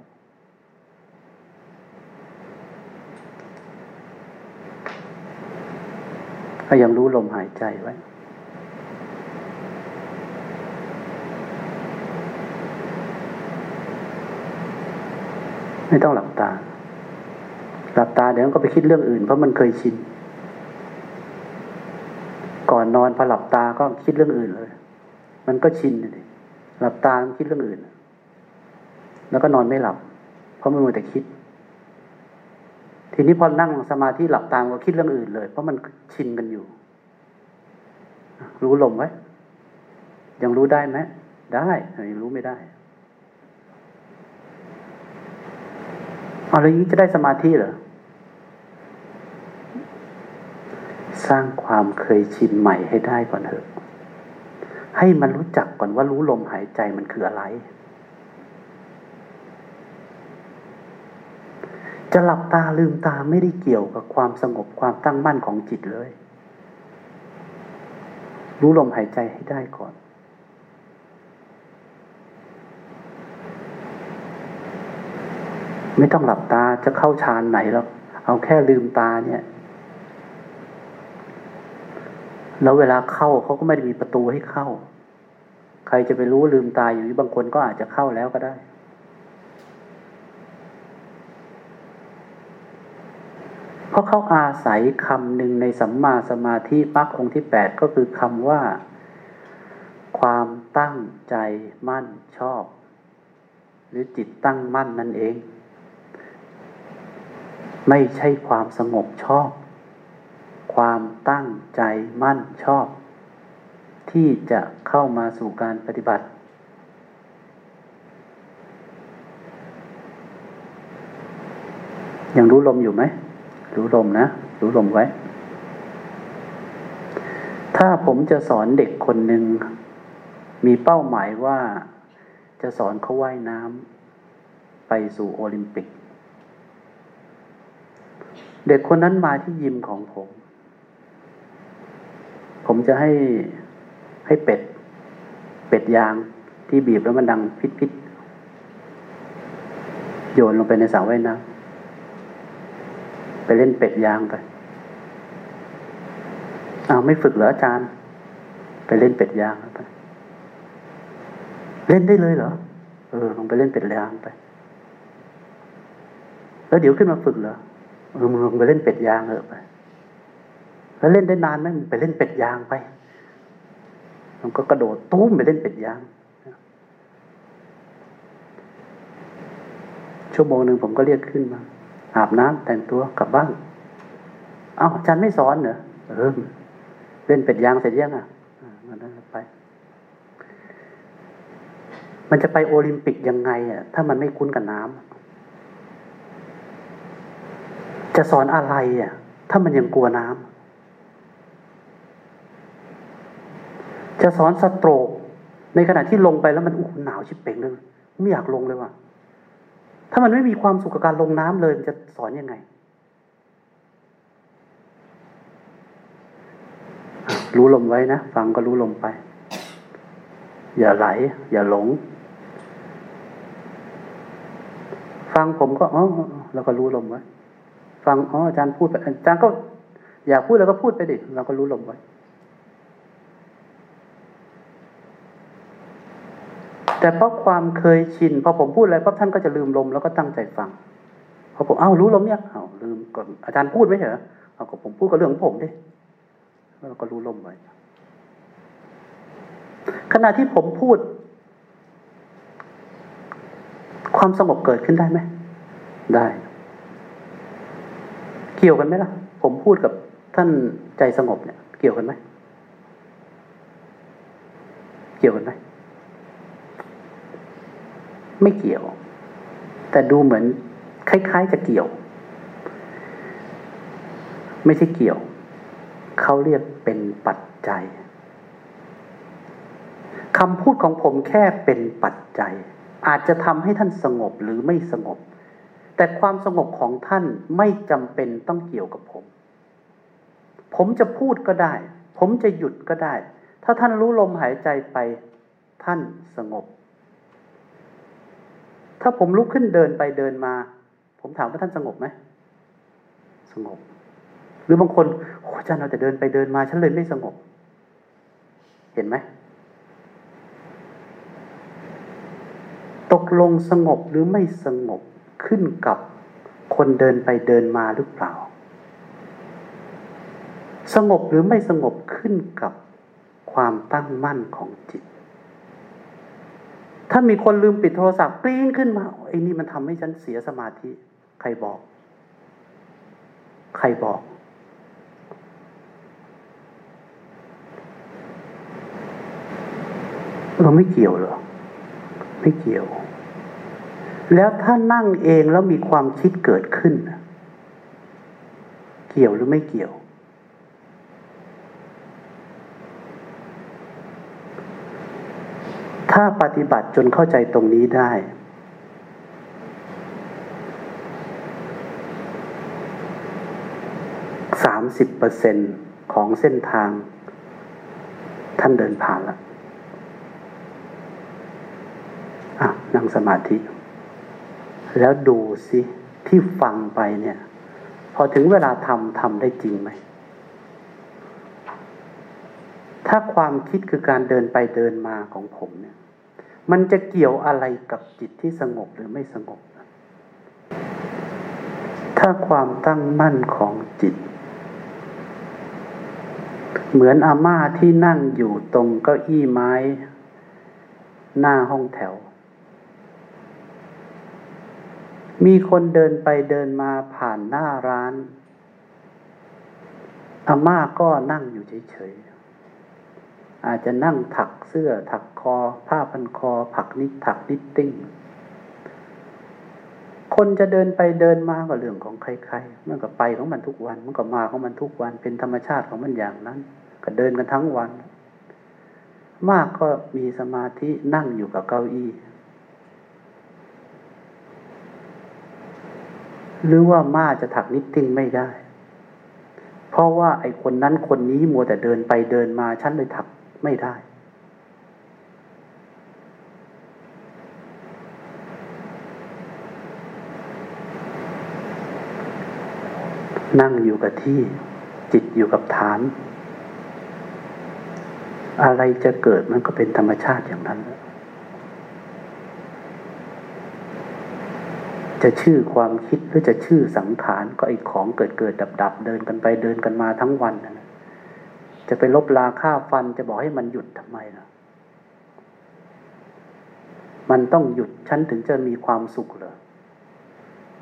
ก็ยังรู้ลมหายใจไว้ ไม่ต้องหลับตา หลับตาเดี๋ยวก็ไปคิดเรื่องอื่น เพราะมันเคยชิน ก่อนนอนพอหลับตาก็คิดเรื่องอื่นเลย มันก็ชินเลยหลับตาคิดเรื่องอื่น แล้วก็นอนไม่หลับ เพราะมันมัวแต่คิด ทีนี้พอนั่งสมาธิหลับตาก็คิดเรื่องอื่นเลย เพราะมันชินกันอยู่ รู้ลมไว้ ยังรู้ได้ไหมได้ยังรู้ไม่ได้ อะไรนี้จะได้สมาธิเหรอ สร้างความเคยชินใหม่ให้ได้ก่อนเถอะ ให้มันรู้จักก่อนว่ารู้ลมหายใจมันคืออะไร จะหลับตาลืมตาไม่ได้เกี่ยวกับความสงบความตั้งมั่นของจิตเลย รู้ลมหายใจให้ได้ก่อน ไม่ต้องหลับตาจะเข้าฌานไหนแล้วเอาแค่ลืมตาเนี่ย แล้วเวลาเข้าเขาก็ไม่ได้มีประตูให้เข้า ใครจะไปรู้ลืมตาอยู่บางคนก็อาจจะเข้าแล้วก็ได้ เพราะเขาอาศัยคำหนึ่งในสัมมาสมาธิมรรคองค์ที่แปดก็คือคำว่า ความตั้งใจมั่นชอบ หรือจิตตั้งมั่นนั่นเอง ไม่ใช่ความสงบชอบ ความตั้งใจมั่นชอบ ที่จะเข้ามาสู่การปฏิบัติ ยังรู้ลมอยู่ไหม รู้ลมนะ รู้ลมไว้ ถ้าผมจะสอนเด็กคนหนึ่ง มีเป้าหมายว่าจะสอนเขาว่ายน้ำไปสู่โอลิมปิก เด็กคนนั้นมาที่ยิมของผม ผมจะให้ให้เป็ด เป็ดยางที่บีบแล้วมันดังพิษพิษโยนลงไปในสระว่ายน้ำไปเล่นเป็ดยางไปอ้าวไม่ฝึกเหรออาจารย์ ไปเล่นเป็ดยางไป เล่นได้เลยเหรอ เออลงไปเล่นเป็ดยางไป แล้วเดี๋ยวขึ้นมาฝึกเหรอเออ มึงลงไปเล่นเป็ดยางเถอะไปแล้วเล่นได้นานไหมมึงไปเล่นเป็ดยางไป มันก็กระโดดตุ้มไปเล่นเป็ดยาง ชั่วโมงหนึ่งผมก็เรียกขึ้นมาอาบน้ำแต่งตัวกลับบ้านเอาอาจารย์ไม่สอนเหรอเออเล่นเป็ดยางเสร็จยังอะมันนั้นไป มันจะไปโอลิมปิกยังไงอะ ถ้ามันไม่คุ้นกับน้ำ จะสอนอะไรอะ ถ้ามันยังกลัวน้ำจะสอนสโตรก ในขณะที่ลงไปแล้วมันอู้หนาวชิบเป่งเลยไม่อยากลงเลยว่ะถ้ามันไม่มีความสุขกับการลงน้ำเลยมันจะสอนยังไง รู้ลมไว้นะ ฟังก็รู้ลมไป อย่าไหล อย่าหลง ฟังผมก็อ๋อแล้วก็รู้ลมไว้ ฟังอ๋ออาจารย์พูดไปอาจารย์ก็ อยากพูดแล้วก็พูดไปดิเราก็รู้ลมไว้ แต่เพราะความเคยชินพอผมพูดอะไรปั๊บท่านก็จะลืมลมแล้วก็ตั้งใจฟังพอผมเอ้ารู้ลมเนี่ยเอ้าลืมก่อนอาจารย์พูดไหมเหรอเอาก็ผมพูดก็เรื่องของผมดิแล้วก็รู้ลมไว้ขณะที่ผมพูด ความสงบเกิดขึ้นได้ไหม ได้ เกี่ยวกันไหมล่ะ ผมพูดกับท่านใจสงบเนี่ย เกี่ยวกันไหม เกี่ยวกันไหม ไม่เกี่ยว แต่ดูเหมือน คล้ายๆจะเกี่ยว ไม่ใช่เกี่ยว เขาเรียกเป็นปัจจัยคำพูดของผมแค่เป็นปัจจัย อาจจะทำให้ท่านสงบหรือไม่สงบ แต่ความสงบของท่านไม่จำเป็นต้องเกี่ยวกับผม ผมจะพูดก็ได้ ผมจะหยุดก็ได้ ถ้าท่านรู้ลมหายใจไป ท่านสงบ ถ้าผมลุกขึ้นเดินไปเดินมา ผมถามว่าท่านสงบไหม สงบ หรือบางคนโอ้อาจารย์เราแต่เดินไปเดินมา ฉันเลยไม่สงบ เห็นไหมตกลงสงบหรือไม่สงบ ขึ้นกับคนเดินไปเดินมาหรือเปล่า สงบหรือไม่สงบขึ้นกับความตั้งมั่นของจิต ถ้ามีคนลืมปิดโทรศัพท์กรี๊นขึ้นมาไอ้นี่มันทำให้ฉันเสียสมาธิ ใครบอก ใครบอก เราไม่เกี่ยวหรอ ไม่เกี่ยว แล้วถ้านั่งเองแล้วมีความคิดเกิดขึ้น เกี่ยวหรือไม่เกี่ยว ถ้าปฏิบัติจนเข้าใจตรงนี้ได้ สามสิบเปอร์เซ็นของเส้นทาง ท่านเดินผ่านละอะนั่งสมาธิ แล้วดูสิที่ฟังไปเนี่ย พอถึงเวลาทำทำได้จริงไหม ถ้าความคิดคือการเดินไปเดินมาของผมเนี่ย มันจะเกี่ยวอะไรกับจิตที่สงบหรือไม่สงบ ถ้าความตั้งมั่นของจิต เหมือนอาม่าที่นั่งอยู่ตรงเก้าอี้ไม้ หน้าห้องแถว มีคนเดินไปเดินมาผ่านหน้าร้าน อาม่าก็นั่งอยู่เฉยๆ อาจจะนั่งถักเสื้อถักคอ ผ้าพันคอ ผักนิดถักนิตติ้ง คนจะเดินไปเดินมาก็เรื่องของใครๆ มันก็ไปของมันทุกวัน มันก็มาของมันทุกวัน เป็นธรรมชาติของมันอย่างนั้น ก็เดินกันทั้งวัน มากก็มีสมาธินั่งอยู่กับเก้าอี้ หรือว่ามาจะถักนิตติ้งไม่ได้ เพราะว่าไอ้คนนั้นคนนี้มัวแต่เดินไปเดินมาฉันเลยถักไม่ได้ นั่งอยู่กับที่จิตอยู่กับฐาน อะไรจะเกิดมันก็เป็นธรรมชาติอย่างนั้น จะชื่อความคิดหรือจะชื่อสังขารก็ไอ้ของเกิดเกิดดับดับเดินกันไปเดินกันมาทั้งวันนะจะไปลบลาค่าฟันจะบอกให้มันหยุดทำไมล่ะ มันต้องหยุดฉันถึงจะมีความสุขเหรอ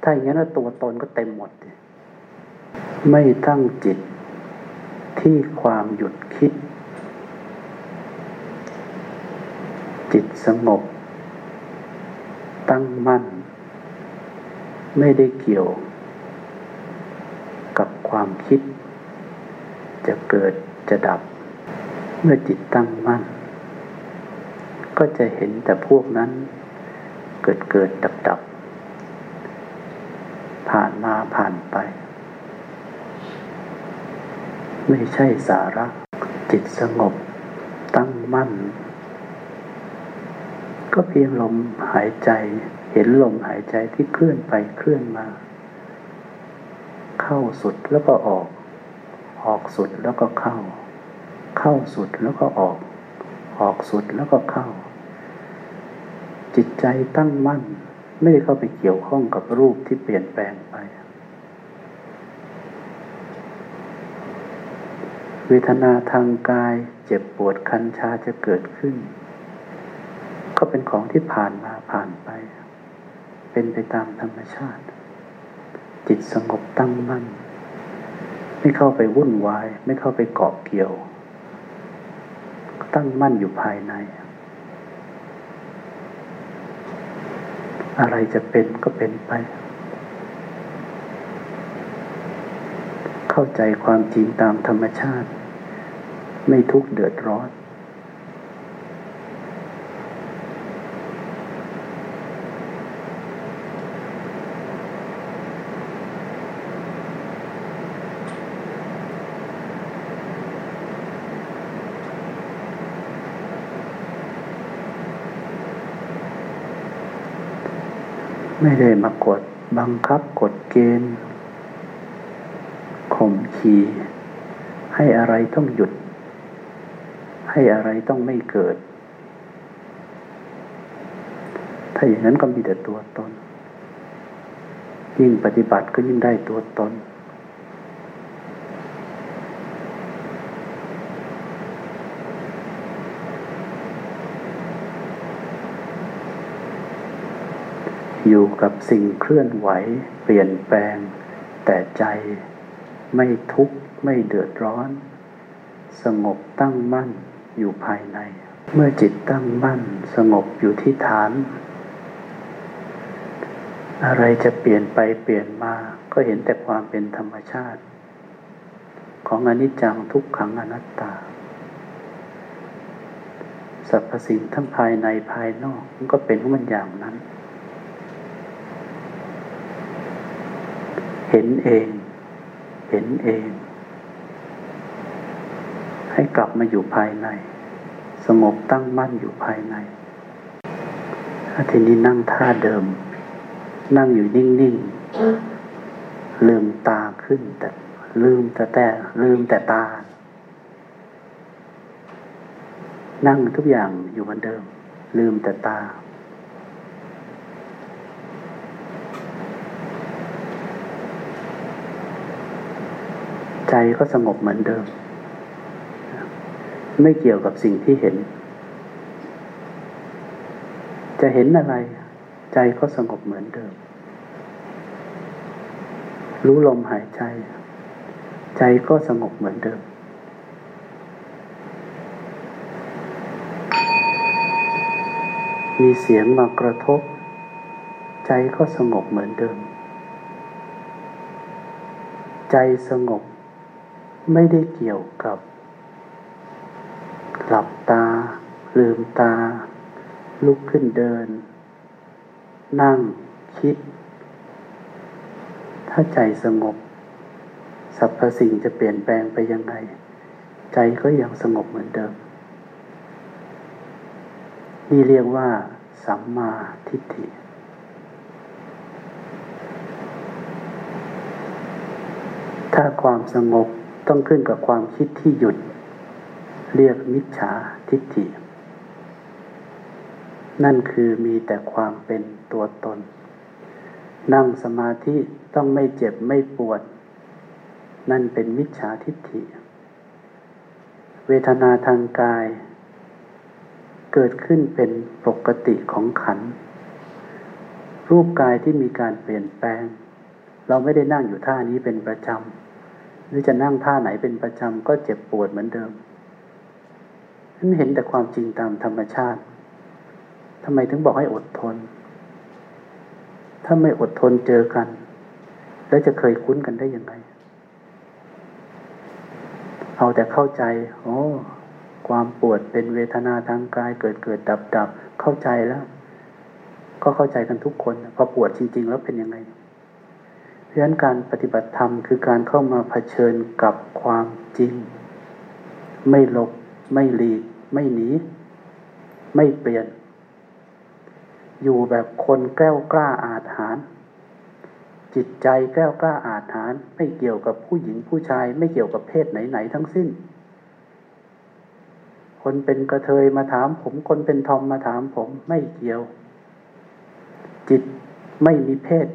ถ้าอย่างนั้นตัวตนก็เต็มหมด ไม่ตั้งจิตที่ความหยุดคิด จิตสงบ ตั้งมั่น ไม่ได้เกี่ยว กับความคิด จะเกิดจะดับ เมื่อจิตตั้งมั่น ก็จะเห็นแต่พวกนั้น เกิดเกิดดับดับ ผ่านมาผ่านไป ไม่ใช่สาระจิตสงบตั้งมั่น ก็เพียงลมหายใจ เห็นลมหายใจที่เคลื่อนไปเคลื่อนมา เข้าสุดแล้วก็ออก ออกสุดแล้วก็เข้า เข้าสุดแล้วก็ออก ออกสุดแล้วก็เข้า จิตใจตั้งมั่น ไม่ได้เข้าไปเกี่ยวข้องกับรูปที่เปลี่ยนแปลงไป เวทนาทางกายเจ็บปวดคันชาจะเกิดขึ้น ก็เป็นของที่ผ่านมาผ่านไป เป็นไปตามธรรมชาติ จิตสงบตั้งมั่น ไม่เข้าไปวุ่นวาย ไม่เข้าไปเกาะเกี่ยว ตั้งมั่นอยู่ภายใน อะไรจะเป็นก็เป็นไป เข้าใจความจริงตามธรรมชาติ ไม่ทุกข์เดือดร้อน ไม่ได้มากดบังคับกดเกณฑ์ข่มขีให้อะไรต้องหยุด ให้อะไรต้องไม่เกิด ถ้าอย่างนั้นก็มีแต่ตัวตน ยิ่งปฏิบัติก็ยิ่งได้ตัวตน อยู่กับสิ่งเคลื่อนไหว เปลี่ยนแปลง แต่ใจไม่ทุกข์ไม่เดือดร้อน สงบตั้งมั่นอยู่ภายใน เมื่อจิตตั้งมั่นสงบอยู่ที่ฐาน อะไรจะเปลี่ยนไปเปลี่ยนมาก็เห็นแต่ความเป็นธรรมชาติ ของอนิจจังทุกขังอนัตตาสรรพสิ่งทั้งภายในภายนอกมันก็เป็นของมันอย่างนั้น เห็นเอง เห็นเอง ให้กลับมาอยู่ภายใน สงบตั้งมั่นอยู่ภายในทีนี้นั่งท่าเดิม นั่งอยู่นิ่งๆลืมตาขึ้น แต่ลืมแต่แต่ลืมแต่ตา นั่งทุกอย่างอยู่เหมือนเดิม ลืมแต่ตา ใจก็สงบเหมือนเดิม ไม่เกี่ยวกับสิ่งที่เห็น จะเห็นอะไร ใจก็สงบเหมือนเดิม รู้ลมหายใจ ใจก็สงบเหมือนเดิม มีเสียงมากระทบ ใจก็สงบเหมือนเดิม ใจสงบ ไม่ได้เกี่ยวกับ หลับตา ลืมตา ลุกขึ้นเดิน นั่งคิด ถ้าใจสงบสรรพสิ่งจะเปลี่ยนแปลงไปยังไง ใจก็ยังสงบเหมือนเดิม นี่เรียกว่า สัมมาทิฏฐิถ้าความสงบ ต้องขึ้นกับความคิดที่หยุด เรียกมิจฉาทิฏฐิ นั่นคือมีแต่ความเป็นตัวตน นั่งสมาธิต้องไม่เจ็บไม่ปวด นั่นเป็นมิจฉาทิฏฐิ เวทนาทางกาย เกิดขึ้นเป็นปกติของขัน รูปกายที่มีการเปลี่ยนแปลง เราไม่ได้นั่งอยู่ท่านี้เป็นประจำ หรือจะนั่งท่าไหนเป็นประจำก็เจ็บปวดเหมือนเดิมฉันเห็นแต่ความจริงตามธรรมชาติทำไมถึงบอกให้อดทน ถ้าไม่อดทนเจอกัน แล้วจะเคยคุ้นกันได้ยังไง เอาแต่เข้าใจ โอ้ความปวดเป็นเวทนาทางกายเกิดเกิดดับดับเข้าใจแล้ว ก็เข้าใจกันทุกคน พอปวดจริง ๆ แล้วเป็นยังไง เพราะฉะนั้นการปฏิบัติธรรมคือการเข้ามาเผชิญกับความจริง ไม่หลบ ไม่หลีก ไม่หนี ไม่เปลี่ยน อยู่แบบคนแก้วกล้าอาถรรพ์จิตใจแก้วกล้าอาถรรพ์ไม่เกี่ยวกับผู้หญิงผู้ชาย ไม่เกี่ยวกับเพศไหนๆทั้งสิ้น คนเป็นกระเทยมาถามผม คนเป็นทอมมาถามผมไม่เกี่ยว จิตไม่มีเพศ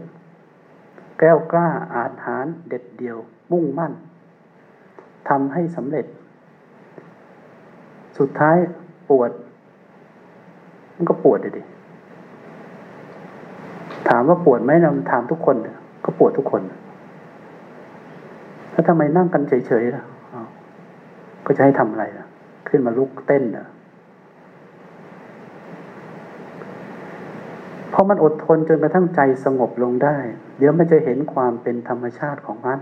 แก้วกล้าอาถรรเด็ดเดียว มุ่งมั่นทำให้สำเร็จ สุดท้ายปวด มันก็ปวดเลยดิ ถามว่าปวดไหมเราถามทุกคน ก็ปวดทุกคน แล้วทำไมนั่งกันเฉยๆล่ะก็จะให้ทำอะไรล่ะ ขึ้นมาลุกเต้นอะ เพราะมันอดทนจนกระทั่งใจสงบลงได้ เดี๋ยวมันจะเห็นความเป็นธรรมชาติของมัน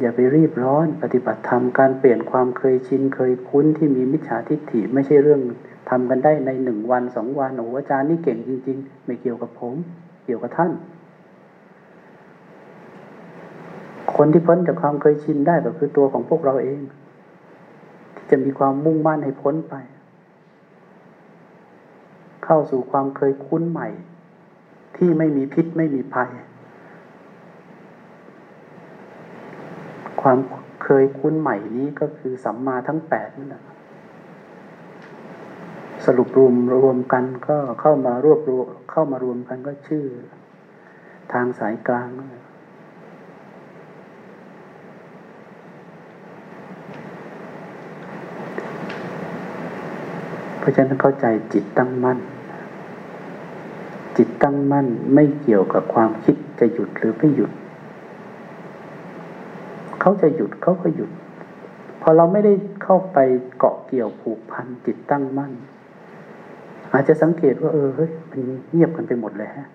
อย่าไปรีบร้อนปฏิบัติธรรมการเปลี่ยนความเคยชินเคยคุ้นที่มีมิจฉาทิฏฐิไม่ใช่เรื่องทำกันได้ในหนึ่งวันสองวันโอ้อาจารย์นี่เก่งจริง ๆ ไม่เกี่ยวกับผม เกี่ยวกับท่าน คนที่พ้นจากความเคยชินได้ก็คือตัวของพวกเราเองที่จะมีความมุ่งมั่นให้พ้นไป เข้าสู่ความเคยคุ้นใหม่ ที่ไม่มีพิษไม่มีภัย ความเคยคุ้นใหม่นี้ก็คือสัมมาทั้งแปดนั่นแหละสรุปรวมรวมกันก็เข้ามารวบรวมเข้ามารวมกันก็ชื่อ ทางสายกลางเพราะฉะนั้นเข้าใจจิตตั้งมั่น จิตตั้งมั่นไม่เกี่ยวกับความคิดจะหยุดหรือไม่หยุด เขาจะหยุดเขาก็หยุด พอเราไม่ได้เข้าไปเกาะเกี่ยวผูกพันจิตตั้งมั่น อาจจะสังเกตว่าเออเฮ้ยมันเงียบกันไปหมดเลยฮะ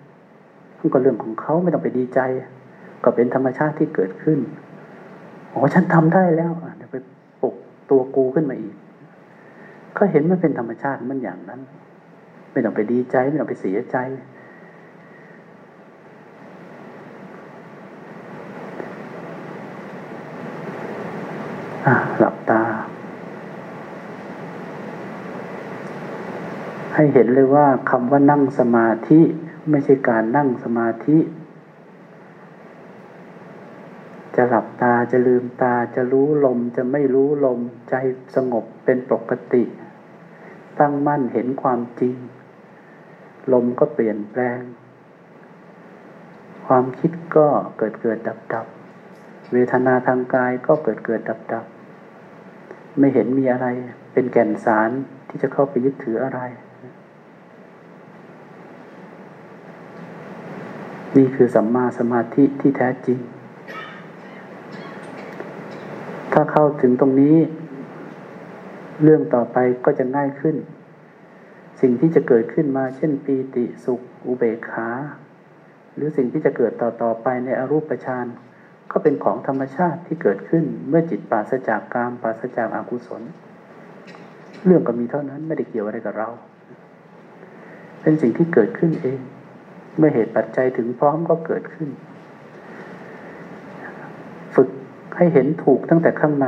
มันก็เรื่องของเขาไม่ต้องไปดีใจ ก็เป็นธรรมชาติที่เกิดขึ้นโอ้ฉันทำได้แล้วเดี๋ยวไปปลุกตัวกูขึ้นมาอีก ก็เห็นมันเป็นธรรมชาติมันอย่างนั้น ไม่ต้องไปดีใจ ไม่ต้องไปเสียใจอะหลับตา ให้เห็นเลยว่าคำว่านั่งสมาธิไม่ใช่การนั่งสมาธิ จะหลับตาจะลืมตาจะรู้ลมจะไม่รู้ลมใจสงบเป็นปกติ ตั้งมั่นเห็นความจริง ลมก็เปลี่ยนแปลง ความคิดก็เกิดเกิดดับดับ เวทนาทางกายก็เกิดเกิดดับดับ ไม่เห็นมีอะไร เป็นแก่นสารที่จะเข้าไปยึดถืออะไร นี่คือสัมมาสมาธิที่แท้จริง ถ้าเข้าถึงตรงนี้ เรื่องต่อไปก็จะง่ายขึ้น สิ่งที่จะเกิดขึ้นมาเช่นปีติสุขอุเบกขา หรือสิ่งที่จะเกิดต่อต่อไปในอรูปฌานก็เป็นของธรรมชาติที่เกิดขึ้นเมื่อจิตปราศจากกามปราศจากอากุศล เรื่องก็มีเท่านั้นไม่ได้เกี่ยวอะไรกับเรา เป็นสิ่งที่เกิดขึ้นเอง เมื่อเหตุปัจจัยถึงพร้อมก็เกิดขึ้น ฝึกให้เห็นถูกตั้งแต่ข้างใน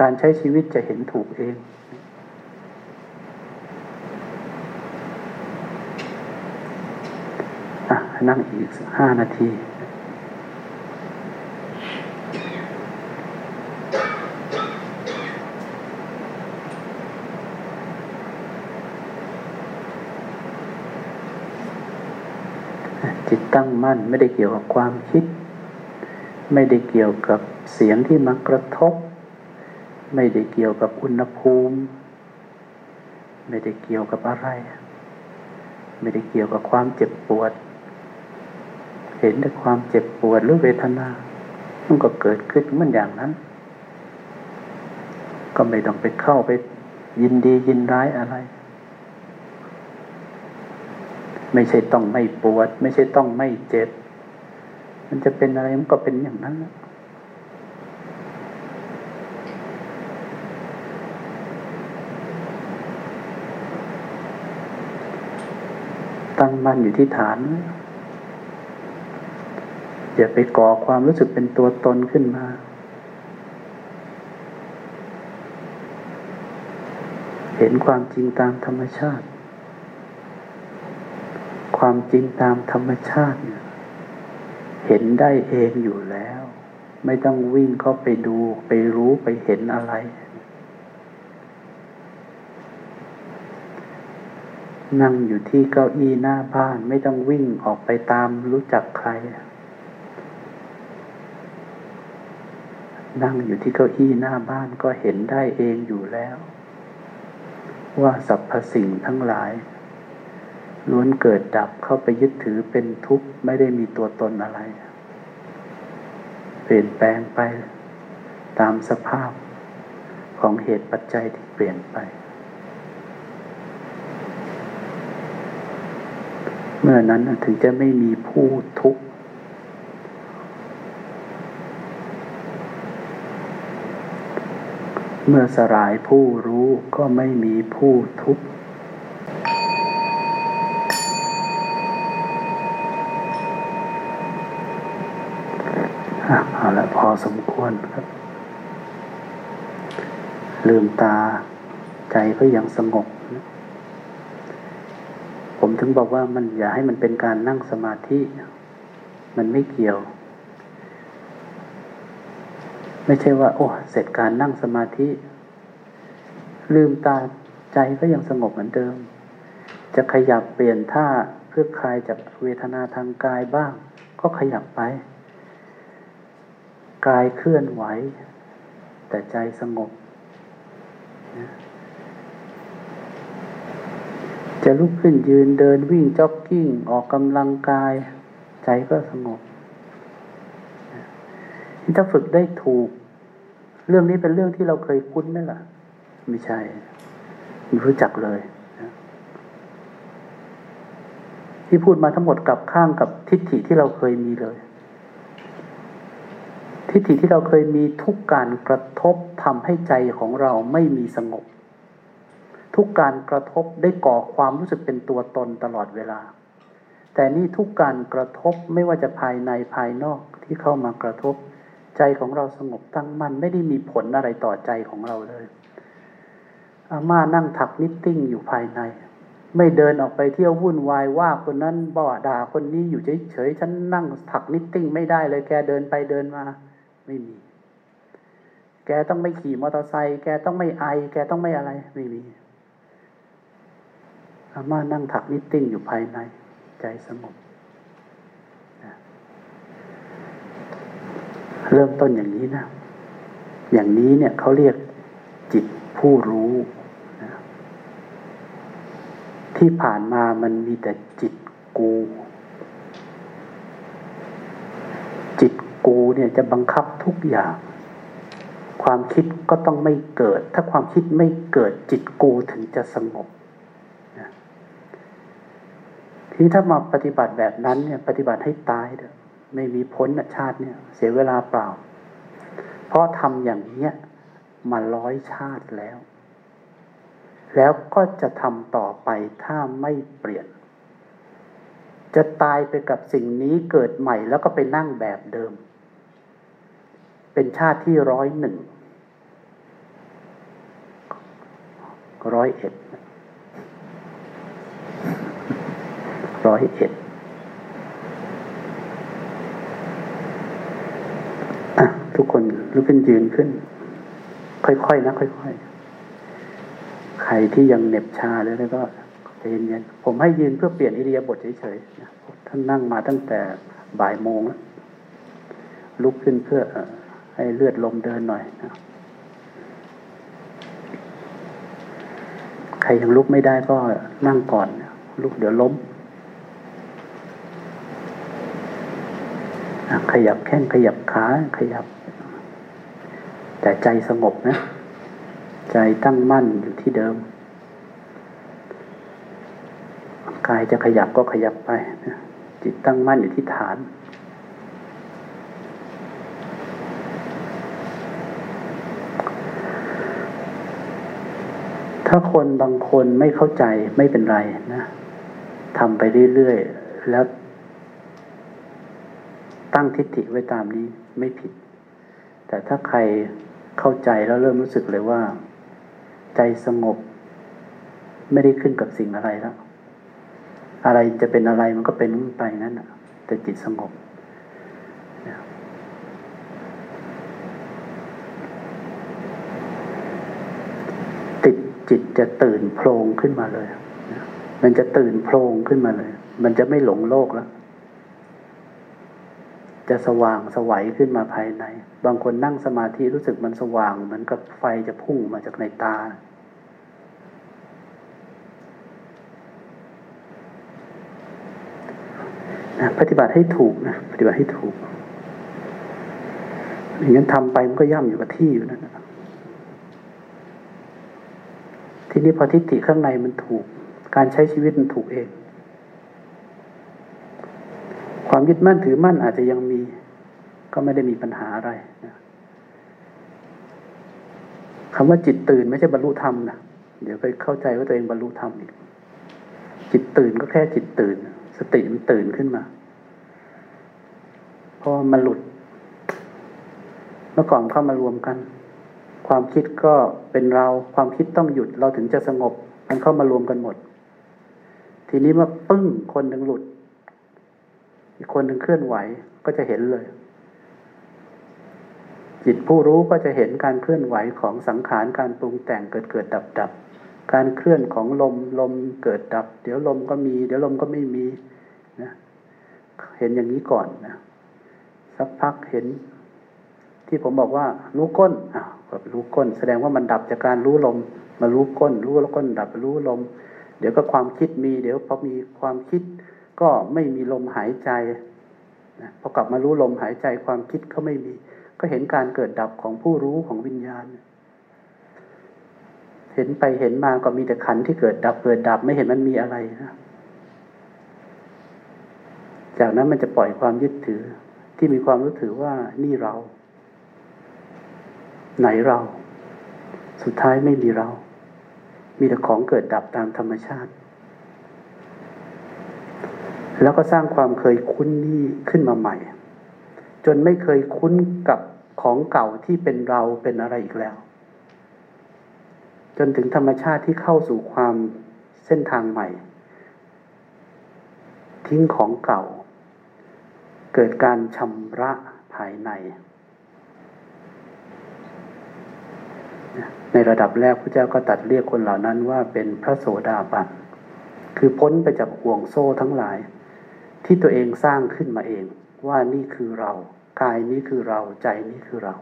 การใช้ชีวิตจะเห็นถูกเอง อะ นั่งอีกห้านาที จิตตั้งมั่นไม่ได้เกี่ยวกับความคิด ไม่ได้เกี่ยวกับเสียงที่มากระทบ ไม่ได้เกี่ยวกับอุณหภูมิ ไม่ได้เกี่ยวกับอะไร ไม่ได้เกี่ยวกับความเจ็บปวด เห็นแต่ความเจ็บปวดหรือเวทนา มันก็เกิดขึ้นมันอย่างนั้น ก็ไม่ต้องไปเข้าไปยินดียินร้ายอะไร ไม่ใช่ต้องไม่ปวด ไม่ใช่ต้องไม่เจ็บ มันจะเป็นอะไรมันก็เป็นอย่างนั้นแหละตั้งมั่นอยู่ที่ฐาน อย่าไปก่อความรู้สึกเป็นตัวตนขึ้นมา เห็นความจริงตามธรรมชาติ ความจริงตามธรรมชาติเนี่ยเห็นได้เองอยู่แล้ว ไม่ต้องวิ่งเข้าไปดูไปรู้ไปเห็นอะไร นั่งอยู่ที่เก้าอี้หน้าบ้าน ไม่ต้องวิ่งออกไปตามรู้จักใคร นั่งอยู่ที่เก้าอี้หน้าบ้านก็เห็นได้เองอยู่แล้ว ว่าสรรพสิ่งทั้งหลาย ล้วนเกิดดับเข้าไปยึดถือเป็นทุกข์ไม่ได้มีตัวตนอะไร เปลี่ยนแปลงไปตามสภาพของเหตุปัจจัยที่เปลี่ยนไป เมื่อนั้นถึงจะไม่มีผู้ทุกข์ เมื่อสลายผู้รู้ก็ไม่มีผู้ทุกข์เอาละพอสมควรครับ ลืมตาใจก็ยังสงบนะผมถึงบอกว่ามันอย่าให้มันเป็นการนั่งสมาธิ มันไม่เกี่ยว ไม่ใช่ว่า โอ้เสร็จการนั่งสมาธิ ลืมตาใจก็ยังสงบเหมือนเดิม จะขยับเปลี่ยนท่าเพื่อคลายจากเวทนาทางกายบ้าง ก็ขยับไป กายเคลื่อนไหว แต่ใจสงบ จะลุกขึ้นยืนเดินวิ่งจ็อกกิ้ง ออกกำลังกาย ใจก็สงบถ้าฝึกได้ถูก เรื่องนี้เป็นเรื่องที่เราเคยคุ้นไหมล่ะ ไม่ใช่ ไม่รู้จักเลยที่พูดมาทั้งหมดกับข้างกับทิฏฐิที่เราเคยมีเลย ทิฏฐิที่เราเคยมีทุกการกระทบทำให้ใจของเราไม่มีสงบ ทุกการกระทบได้ก่อความรู้สึกเป็นตัวตนตลอดเวลา แต่นี่ทุกการกระทบไม่ว่าจะภายในภายนอกที่เข้ามากระทบ ใจของเราสงบตั้งมั่นไม่ได้มีผลอะไรต่อใจของเราเลย อาม่านั่งถักนิตติ้งอยู่ภายใน ไม่เดินออกไปเที่ยววุ่นวายว่าคนนั้นบ่าด่าคนนี้อยู่เฉยๆฉันนั่งถักนิตติ้งไม่ได้เลยแกเดินไปเดินมา ไม่มี แกต้องไม่ขี่มอเตอร์ไซค์แกต้องไม่ไอ แกต้องไม่อะไร ไม่มี อาม่านั่งถักนิตติ้งอยู่ภายใน ใจสงบ เริ่มต้นอย่างนี้นะ อย่างนี้เนี่ยเขาเรียกจิตผู้รู้นะที่ผ่านมามันมีแต่จิตกู จิตกูเนี่ยจะบังคับทุกอย่าง ความคิดก็ต้องไม่เกิด ถ้าความคิดไม่เกิดจิตกูถึงจะสงบทีถ้ามาปฏิบัติแบบนั้นเนี่ย ปฏิบัติให้ตายเด้อ ไม่มีพ้นชาติเนี่ย เสียเวลาเปล่า เพราะทำอย่างเนี้ยมาร้อยชาติแล้ว แล้วก็จะทำต่อไปถ้าไม่เปลี่ยน จะตายไปกับสิ่งนี้เกิดใหม่แล้วก็ไปนั่งแบบเดิม เป็นชาติที่ร้อยหนึ่งร้อยเอ็ดร้อยเอ็ดอะ ทุกคนลุกขึ้นยืนขึ้น ค่อยๆนะค่อยๆ ใครที่ยังเหน็บชาแล้วก็ใจเย็นๆผมให้ยืนเพื่อเปลี่ยนอิเดียบทเฉยๆท่านนั่งมาตั้งแต่บ่ายโมงแล้วลุกขึ้นเพื่อให้เลือดลมเดินหน่อยนะใครยังลุกไม่ได้ก็นั่งก่อน ลุกเดี๋ยวล้มขยับแข้งขยับขาขยับ แต่ใจสงบนะ ใจตั้งมั่นอยู่ที่เดิม กายจะขยับก็ขยับไปนะจิตตั้งมั่นอยู่ที่ฐาน ถ้าคนบางคนไม่เข้าใจไม่เป็นไรนะทำไปเรื่อยๆ แล้ว ตั้งทิฏฐิไว้ตามนี้ไม่ผิด แต่ถ้าใคร เข้าใจแล้วเริ่มรู้สึกเลยว่า ใจสงบ ไม่ได้ขึ้นกับสิ่งอะไรแล้ว อะไรจะเป็นอะไรมันก็เป็นไปนั้นแต่จิตสงบติดจิตจะตื่นโพลงขึ้นมาเลย มันจะตื่นโพลงขึ้นมาเลย มันจะไม่หลงโลกแล้ว จะสว่างสวัยขึ้นมาภายใน บางคนนั่งสมาธิรู้สึกมันสว่าง เหมือนกับไฟจะพุ่งมาจากในตา ปฏิบัติให้ถูกนะ ปฏิบัติให้ถูก อย่างนั้นทำไปมันก็ย่ำอยู่กับที่อยู่นั่นนะทีนี้พอทิฏฐิข้างในมันถูก การใช้ชีวิตมันถูกเอง ความยึดมั่นถือมั่นอาจจะยังมี ก็ไม่ได้มีปัญหาอะไรนะคำว่าจิตตื่นไม่ใช่บรรลุธรรมนะเดี๋ยวไปเข้าใจว่าตัวเองบรรลุธรรมอีก จิตตื่นก็แค่จิตตื่น สติมันตื่นขึ้นมาเพราะมันหลุด เมื่อก่อนเข้ามารวมกัน ความคิดก็เป็นเราความคิดต้องหยุดเราถึงจะสงบ มันเข้ามารวมกันหมด ทีนี้เมื่อปึ้งคนหนึ่งหลุด อีกคนหนึ่งเคลื่อนไหวก็จะเห็นเลย จิตผู้รู้ก็จะเห็นการเคลื่อนไหวของสังขารการปรุงแต่งเกิดเกิดดับดับการเคลื่อนของลมลมเกิดดับ เดี๋ยวลมก็มี เดี๋ยวลมก็ไม่มีนะเห็นอย่างนี้ก่อนนะสักพักเห็น ที่ผมบอกว่า รู้ก้นอ่ารู้ก้น แสดงว่ามันดับจากการรู้ลม มารู้ก้น รู้แล้วก้น ดับรู้ลม เดี๋ยวก็ความคิดมี เดี๋ยวพอมีความคิด ก็ไม่มีลมหายใจนะพอกลับมารู้ลมหายใจความคิดเขาไม่มี ก็เห็นการเกิดดับของผู้รู้ของวิญญาณ เห็นไปเห็นมาก็มีแต่ขันที่เกิดดับเกิดดับไม่เห็นมันมีอะไรนะจากนั้นมันจะปล่อยความยึดถือ ที่มีความรู้ถือว่านี่เรา ไหนเรา สุดท้ายไม่มีเรา มีแต่ของเกิดดับตามธรรมชาติ แล้วก็สร้างความเคยคุ้นนี้ขึ้นมาใหม่ นไม่เคยคุ้นกับของเก่าที่เป็นเราเป็นอะไรอีกแล้ว จนถึงธรรมชาติที่เข้าสู่ความเส้นทางใหม่ ทิ้งของเก่า เกิดการชำระภายใน ในระดับแรกพระเจ้าก็ตัดเรียกคนเหล่านั้นว่าเป็นพระโสดาบันคือพ้นไปจากห่วงโซ่ทั้งหลาย ที่ตัวเองสร้างขึ้นมาเองว่านี่คือเรา กายนี้คือเราใจนี้คือเรา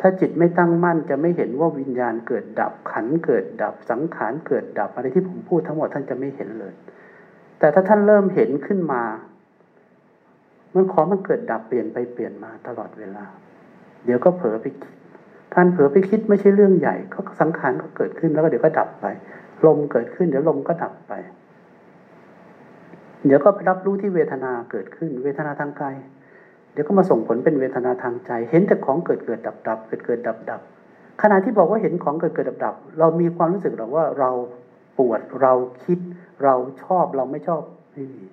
ถ้าจิตไม่ตั้งมั่นจะไม่เห็นว่าวิญญาณเกิดดับขันเกิดดับสังขารเกิดดับอะไรที่ผมพูดทั้งหมดท่านจะไม่เห็นเลย แต่ถ้าท่านเริ่มเห็นขึ้นมามันของมันเกิดดับเปลี่ยนไปเปลี่ยนมาตลอดเวลา เดี๋ยวก็เผลอไปคิดการเผลอไปคิดไม่ใช่เรื่องใหญ่ก็สังขารก็เกิดขึ้นแล้วก็เดี๋ยวก็ดับไป ลมเกิดขึ้น เดี๋ยวลมก็ดับไป เดี๋ยวก็ไปรับรู้ที่เวทนาเกิดขึ้น เวทนาทางกาย เดี๋ยวก็มาส่งผลเป็นเวทนาทางใจ เห็นแต่ของเกิดเกิดดับดับเกิดเกิดดับดับขณะที่บอกว่าเห็นของเกิดเกิดดับดับเรามีความรู้สึกหรอว่าเราปวดเราคิด เราชอบเราไม่ชอบไม่มี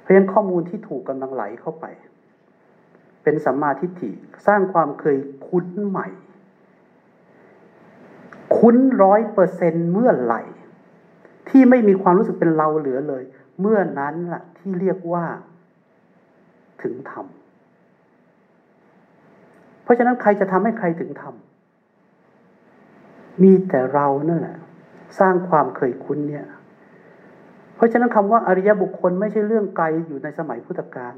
เพราะฉะนั้นข้อมูลที่ถูกกำลังไหลเข้าไป เป็นสัมมาทิฏฐิสร้างความเคยคุ้นใหม่ คุ้นร้อยเปอร์เซนเมื่อไหร่ ที่ไม่มีความรู้สึกเป็นเราเหลือเลย เมื่อนั้นล่ะที่เรียกว่า ถึงธรรม เพราะฉะนั้นใครจะทำให้ใครถึงธรรม มีแต่เรานั่นแหละ สร้างความเคยคุ้นเนี่ย เพราะฉะนั้นคำว่าอริยบุคคลไม่ใช่เรื่องไกลอยู่ในสมัยพุทธกาล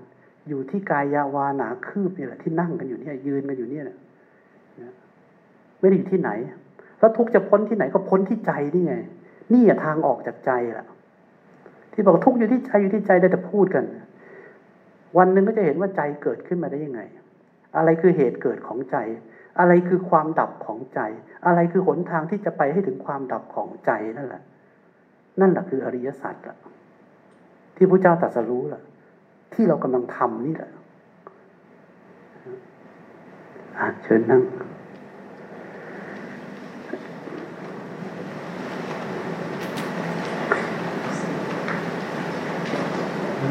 อยู่ที่กายาวานาคืบนี่แหละที่นั่งกันอยู่เนี่ยยืนกันอยู่เนี่ยนะไม่ได้อยู่ที่ไหน แล้วทุกจะพ้นที่ไหนก็พ้นที่ใจนี่ไง นี่อะทางออกจากใจล่ะ ที่บอกทุกอยู่ที่ใจอยู่ที่ใจได้แต่พูดกัน วันหนึ่งก็จะเห็นว่าใจเกิดขึ้นมาได้ยังไง อะไรคือเหตุเกิดของใจ อะไรคือความดับของใจ อะไรคือหนทางที่จะไปให้ถึงความดับของใจนั่นแหละ นั่นแหละคืออริยสัจละที่พระเจ้าตรัสรู้ล่ะ ที่เรากำลังทำนี่แหละเชิญนั่ง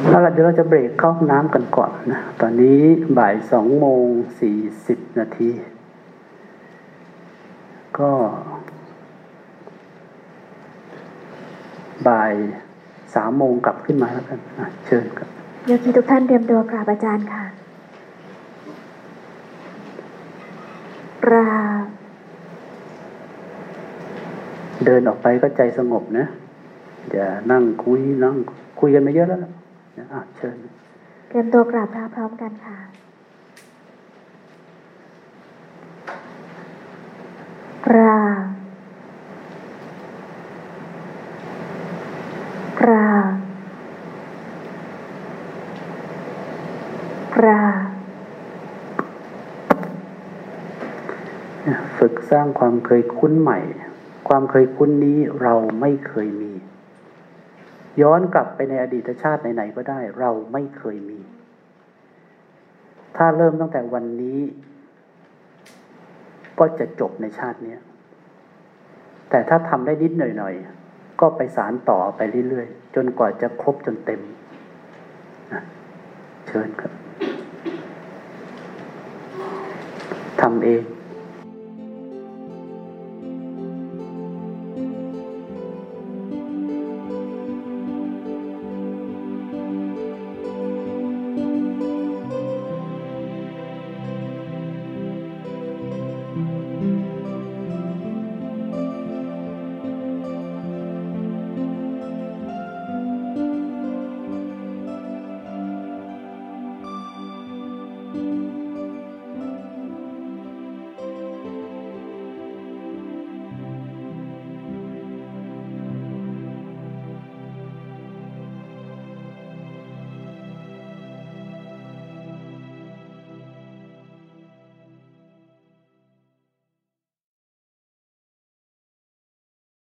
เอาละเดี๋ยวเราจะเบรกเข้าห้องน้ำกันก่อนนะ ตอนนี้บ่ายสองโมงสี่สิบนาที ก็ บ่ายสามโมงกลับขึ้นมาแล้วกันเชิญครับโยคีทุกท่านเตรียมตัวกราบอาจารย์ค่ะกราบเดินออกไปก็ใจสงบนะ อย่านั่งคุยนั่งคุยกันมาเยอะแล้ว อะเชิญเตรียมตัวกราบพระพร้อมกันค่ะกราบกราบกราบฝึกสร้างความเคยคุ้นใหม่ ความเคยคุ้นนี้เราไม่เคยมี ย้อนกลับไปในอดีตชาติไหนๆก็ได้ เราไม่เคยมี ถ้าเริ่มตั้งแต่วันนี้ ก็จะจบในชาตินี้แต่ถ้าทำได้นิดหน่อยๆ ก็ไปสารต่อไปเรื่อยๆ จนกว่าจะครบจนเต็มเชิญครับทำเอง